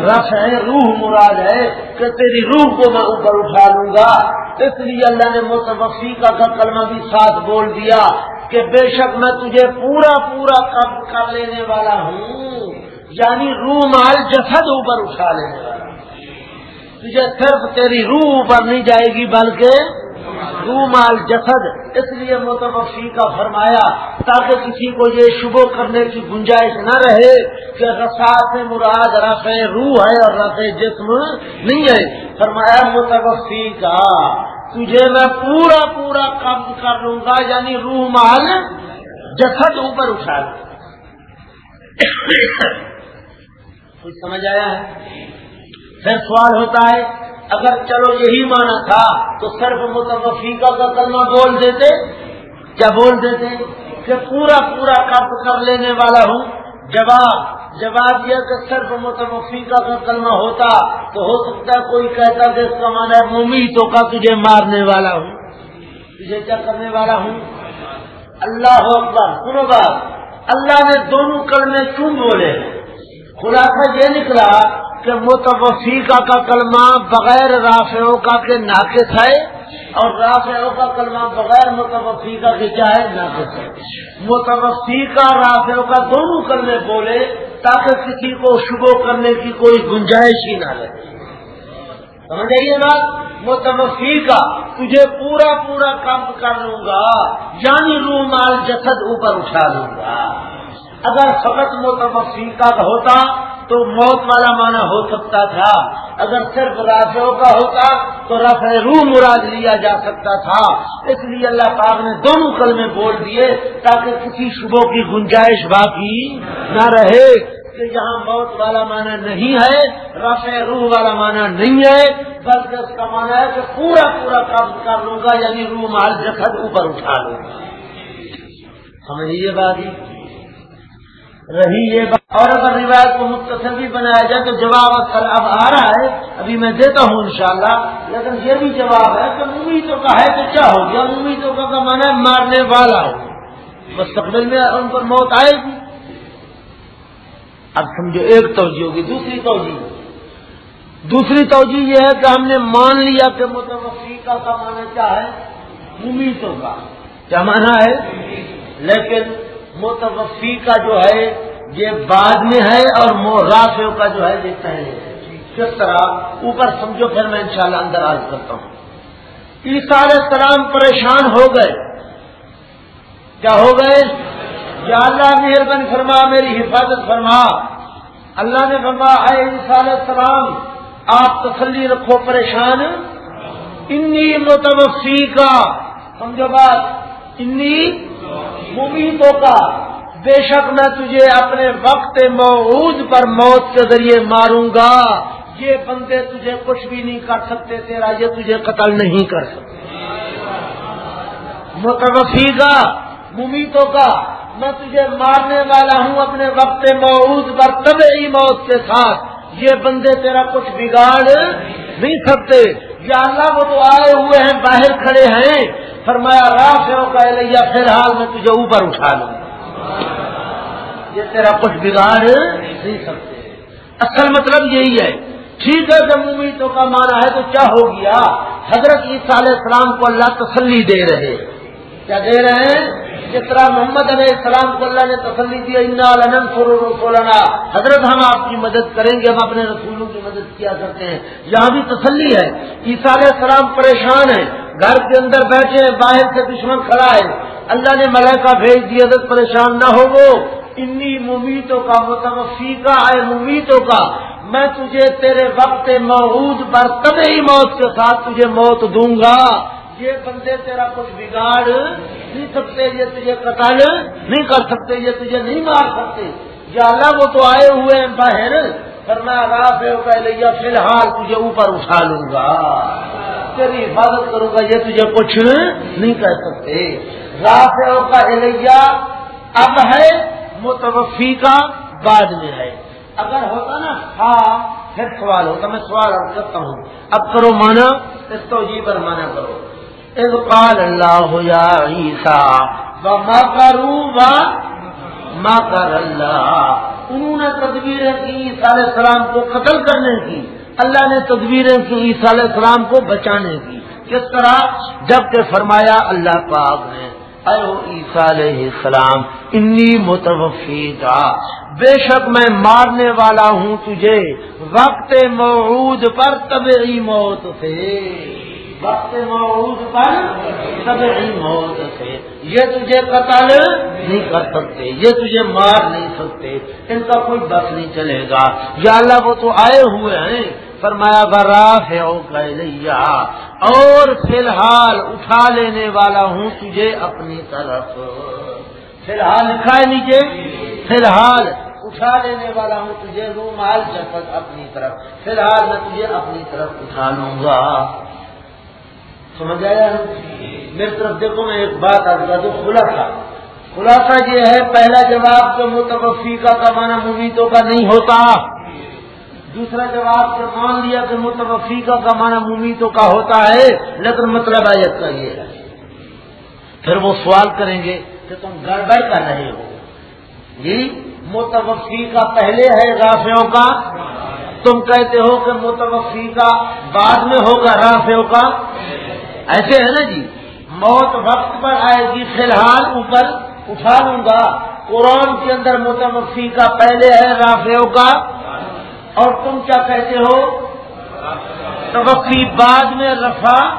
رفع روح مراد ہے کہ تیری روح کو میں اوپر اٹھا لوں گا۔ اس لیے اللہ نے متوفی کا کلمہ بھی ساتھ بول دیا کہ بے شک میں تجھے پورا پورا قبض کر لینے والا ہوں۔ یعنی روح مال جسد اوپر اٹھا لینے والا۔ تجھے صرف تیری روح پر نہیں جائے گی، بلکہ روح مال جسد۔ اس لیے متوفی کا فرمایا، تاکہ کسی کو یہ شبو کرنے کی گنجائش نہ رہے کہ رسا سے مراد رف روح ہے اور رف جسم نہیں ہے۔ فرمایا متوفی کا، تجھے میں پورا پورا قبض کر لوں گا یعنی روح مال جسد اوپر اٹھا لوں۔ کچھ سمجھ آیا ہے؟ پھر سوال ہوتا ہے، اگر چلو یہی مانا تھا، تو صرف متوفیقہ کا کلمہ بول دیتے؟ کیا بول دیتے؟ کہ پورا پورا کپ کر لینے والا ہوں؟ جواب جواب یہ کہ صرف متوفیقہ کا کلمہ ہوتا، تو ہو سکتا ہے کوئی کہتا کہ اس کا مانا ہے ممیتوں کا تجھے مارنے والا ہوں۔ تجھے کیا کرنے والا ہوں؟ اللہ اکبر، سنو بات۔ اللہ نے دونوں کلمے کیوں بولے؟ خلاصہ یہ نکلا کہ متوفیقہ کا کلمہ بغیر رافعوں کا کے ناقص ہے اور رافعوں کا کلمہ بغیر متوفیقہ کے کیا ہے؟ ناقص ہے۔ متوفیقہ رافعوں کا دونوں کلمے بولے تاکہ کسی کو شبو کرنے کی کوئی گنجائش ہی نہ رہے۔ سمجھ آئیے نا متوفی کا تجھے پورا پورا کام کر لوں گا یعنی روح مال جسد اوپر اٹھا لوں گا۔ اگر فقط متوفی کا ہوتا تو موت والا معنی ہو سکتا تھا۔ اگر صرف رافعوں کا ہوتا تو رفع روح مراد لیا جا سکتا تھا۔ اس لیے اللہ پاک نے دونوں کل میں بول دیے تاکہ کسی شبوں کی گنجائش باقی نہ رہے کہ یہاں موت والا معنی نہیں ہے، رفع روح والا معنی نہیں ہے، بلکہ اس کا معنی ہے کہ پورا پورا قبض کر لوں گا یعنی روح مال جخت اوپر اٹھا لوں گا۔ سمجھیے بات۔ ہی رہی یہ بات اور اگر روایت کو مختصر بھی بنایا جائے تو جواب اکثر اب آ رہا ہے۔ ابھی میں دیتا ہوں انشاءاللہ۔ لیکن یہ بھی جواب ہے کہ امیدوں کا ہے تو کیا ہو گیا؟ امیدوں کا مانا ہے مارنے والا ہو مستقبل میں ان پر موت آئے گی۔ اب سمجھو، ایک توجہ ہوگی، دوسری توجہ۔ دوسری توجہ یہ ہے کہ ہم نے مان لیا کہ متوفیقہ کا مانا کیا ہے؟ امیدوں کا۔ کیا مانا ہے؟ لیکن متوفی کا جو ہے، یہ بعد میں ہے اور رافیوں کا جو ہے، یہ پہلے ہے۔ کس طرح؟ اوپر سمجھو، پھر میں انشاءاللہ اندر آج کرتا ہوں۔ عیسیٰ علیہ السلام پریشان ہو گئے۔ کیا ہو گئے؟ یا اللہ مہربان فرما، میری حفاظت فرما۔ اللہ نے فرما، اے عیسیٰ علیہ السلام، آپ تسلی رکھو، پریشان۔ انی متوفی کا۔ سمجھو بات، انی ممیتوں کا۔ بے شک میں تجھے اپنے وقت موعود پر موت کے ذریعے ماروں گا۔ یہ بندے تجھے کچھ بھی نہیں کر سکتے، تیرا یہ تجھے قتل نہیں کر سکتے۔ متوفی کا ممیتوں کا۔ میں تجھے مارنے والا ہوں اپنے وقت موعود پر طبعی موت کے ساتھ۔ یہ بندے تیرا کچھ بگاڑ نہیں سکتے۔ یا اللہ وہ تو آئے ہوئے ہیں، باہر کھڑے ہیں۔ فرمایا رافیوں کا لیا فی الحال میں تجھے اوپر اٹھا لوں۔ یہ تیرا کچھ بگاڑ نہیں سکتے۔ اصل مطلب یہی ہے، ٹھیک ہے، جب امیدوں کا مانا ہے تو کیا ہو گیا؟ حضرت عیسیٰ علیہ السلام کو اللہ تسلی دے رہے۔ کیا دے رہے ہیں؟ جس طرح محمد علیہ السلام کو اللہ نے تسلی دیا رسولنا حضرت ہم آپ کی مدد کریں گے، ہم اپنے رسولوں کی مدد کیا کرتے ہیں۔ یہاں بھی تسلی ہے۔ عیسیٰ علیہ السلام پریشان ہیں۔ گھر کے اندر بیٹھے ہیں باہر سے دشمن کھڑا ہے۔ اللہ نے ملکہ بھیج دی، حضرت پریشان نہ ہو وہ۔ انی ممیتوں کا، متوفی کا ہے ممیتوں کا۔ میں تجھے تیرے وقت موعود پر طبعی موت کے ساتھ تجھے موت دوں گا۔ یہ بندے تیرا کچھ بگاڑ نہیں سکتے، یہ تجھے قتل نہیں کر سکتے، یہ تجھے نہیں مار سکتے۔ یا اللہ وہ تو آئے ہوئے ہیں باہر۔ کرنا راف ہے لیا، فی الحال تجھے اوپر اٹھا لوں گا۔ تیری حفاظت کروں گا، یہ تجھے کچھ نہیں کہہ سکتے۔ راف کا الیا اب ہے، متوفی کا بعد میں ہے۔ اگر ہوتا نا ہاں پھر سوال ہوتا، میں سوال کرتا ہوں۔ اب کرو مانا، اس تو جی پر مانا کرو۔ قال اللہ یا عیسیٰ ماں کروں ماں کر اللہ، انہوں نے تدبیریں کی عیسیٰ علیہ السلام کو قتل کرنے کی، اللہ نے تدبیریں کی عیسیٰ علیہ السلام کو بچانے کی۔ کس طرح؟ جبکہ فرمایا اللہ پاک نے، اے عیسیٰ علیہ السلام، انی متوفی کا بے شک میں مارنے والا ہوں تجھے، وقت موعود پر طبعی موت سے۔ وقت موعود پر طبعی موت سے۔ یہ تجھے قتل نہیں کر سکتے، یہ تجھے مار نہیں سکتے، ان کا کوئی بس نہیں چلے گا۔ یا اللہ، وہ تو آئے ہوئے ہیں۔ فرمایا براف ہے او لیا اور فی الحال اٹھا لینے والا ہوں تجھے اپنی طرف۔ فی الحال لکھا ہے نیچے۔ فی الحال اٹھا لینے والا ہوں تجھے رومال جفت اپنی طرف۔ فی الحال میں تجھے اپنی طرف اٹھا لوں گا۔ سمجھ آیا؟ میری طرف دیکھو، میں ایک بات آ دوں، خلاصہ۔ خلاصہ یہ ہے، پہلا جواب تو متوفی کا مانا ممیتوں کا نہیں ہوتا۔ دوسرا جواب جو مان لیا کہ متوفی کا مانا ممیتوں کا ہوتا ہے، لیکن مطلب آیت کا یہ ہے۔ پھر وہ سوال کریں گے کہ تم گڑبڑ کر رہے ہو۔ جی متوفی کا پہلے ہے رافیوں کا۔ تم کہتے ہو کہ متوفی کا بعد میں ہوگا رافیوں کا۔ ایسے ہے نا جی؟ موت وقت پر آئے گی، فی الحال اوپر اٹھا لوں گا۔ قرآن کے اندر متوفی کا پہلے ہے رافیوں کا۔ اور تم کیا کہتے ہو؟ توفی بعد میں رفا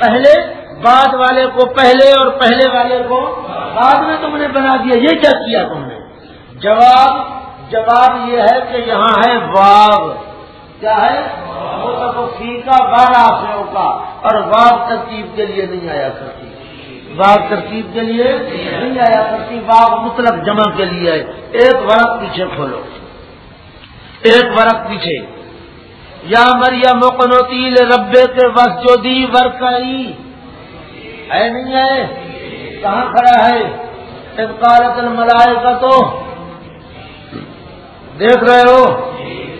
پہلے بعد والے کو پہلے اور پہلے والے کو بعد میں تم نے بنا دیا۔ یہ کیا کیا تم نے؟ جواب جواب یہ ہے کہ یہاں ہے واو۔ کیا ہے؟ متوفی کا بارہ آفروں کا۔ اور واو ترتیب کے لیے نہیں آیا کرتی۔ واو ترتیب کے لیے نہیں آیا کرتی۔ واو مطلب جمع کے لیے۔ ایک ورق پیچھے کھولو۔ ایک ورق پیچھے۔ یا مریا مکنوتی ربے کے وس جو دی ورکائی ہے نہیں ہے؟ کہاں کھڑا ہے؟ انکارت ملائے کا تو دیکھ رہے ہو؟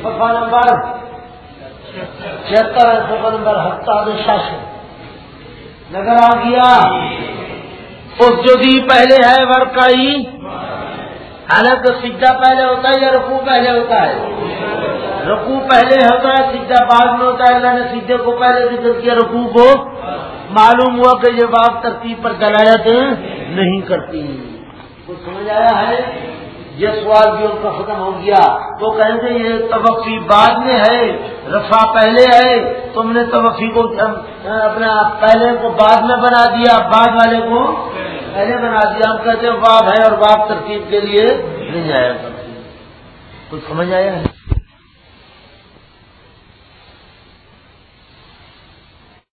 سفا نمبر چھہتر ہے نمبر ہفتہ شاش نظر آ گیا۔ اس جو دی پہلے ہے ورکائی حالانکہ سجدہ پہلے ہوتا ہے یا رکوع پہلے ہوتا ہے؟ رکوع پہلے ہوتا ہے، سجدہ بعد میں ہوتا ہے۔ اللہ نے سیدھے کو پہلے ذکر کیا، رکوع کو۔ معلوم ہوا کہ یہ بات ترتیب پر دلالت نہیں کرتی۔ کچھ سمجھ آیا ہے؟ یہ سوال بھی ان کا ختم ہو گیا۔ تو کہیں گے یہ توقی بعد میں ہے رفا پہلے ہے، تم نے توقی کو ہاں، اپنا پہلے کو بعد میں بنا دیا، بعد والے کو پہلے بنا دیا۔ ہم کہتے ہیں باب ہے اور باب ترتیب کے لیے نہیں آیا۔ کچھ سمجھ آیا؟ ہے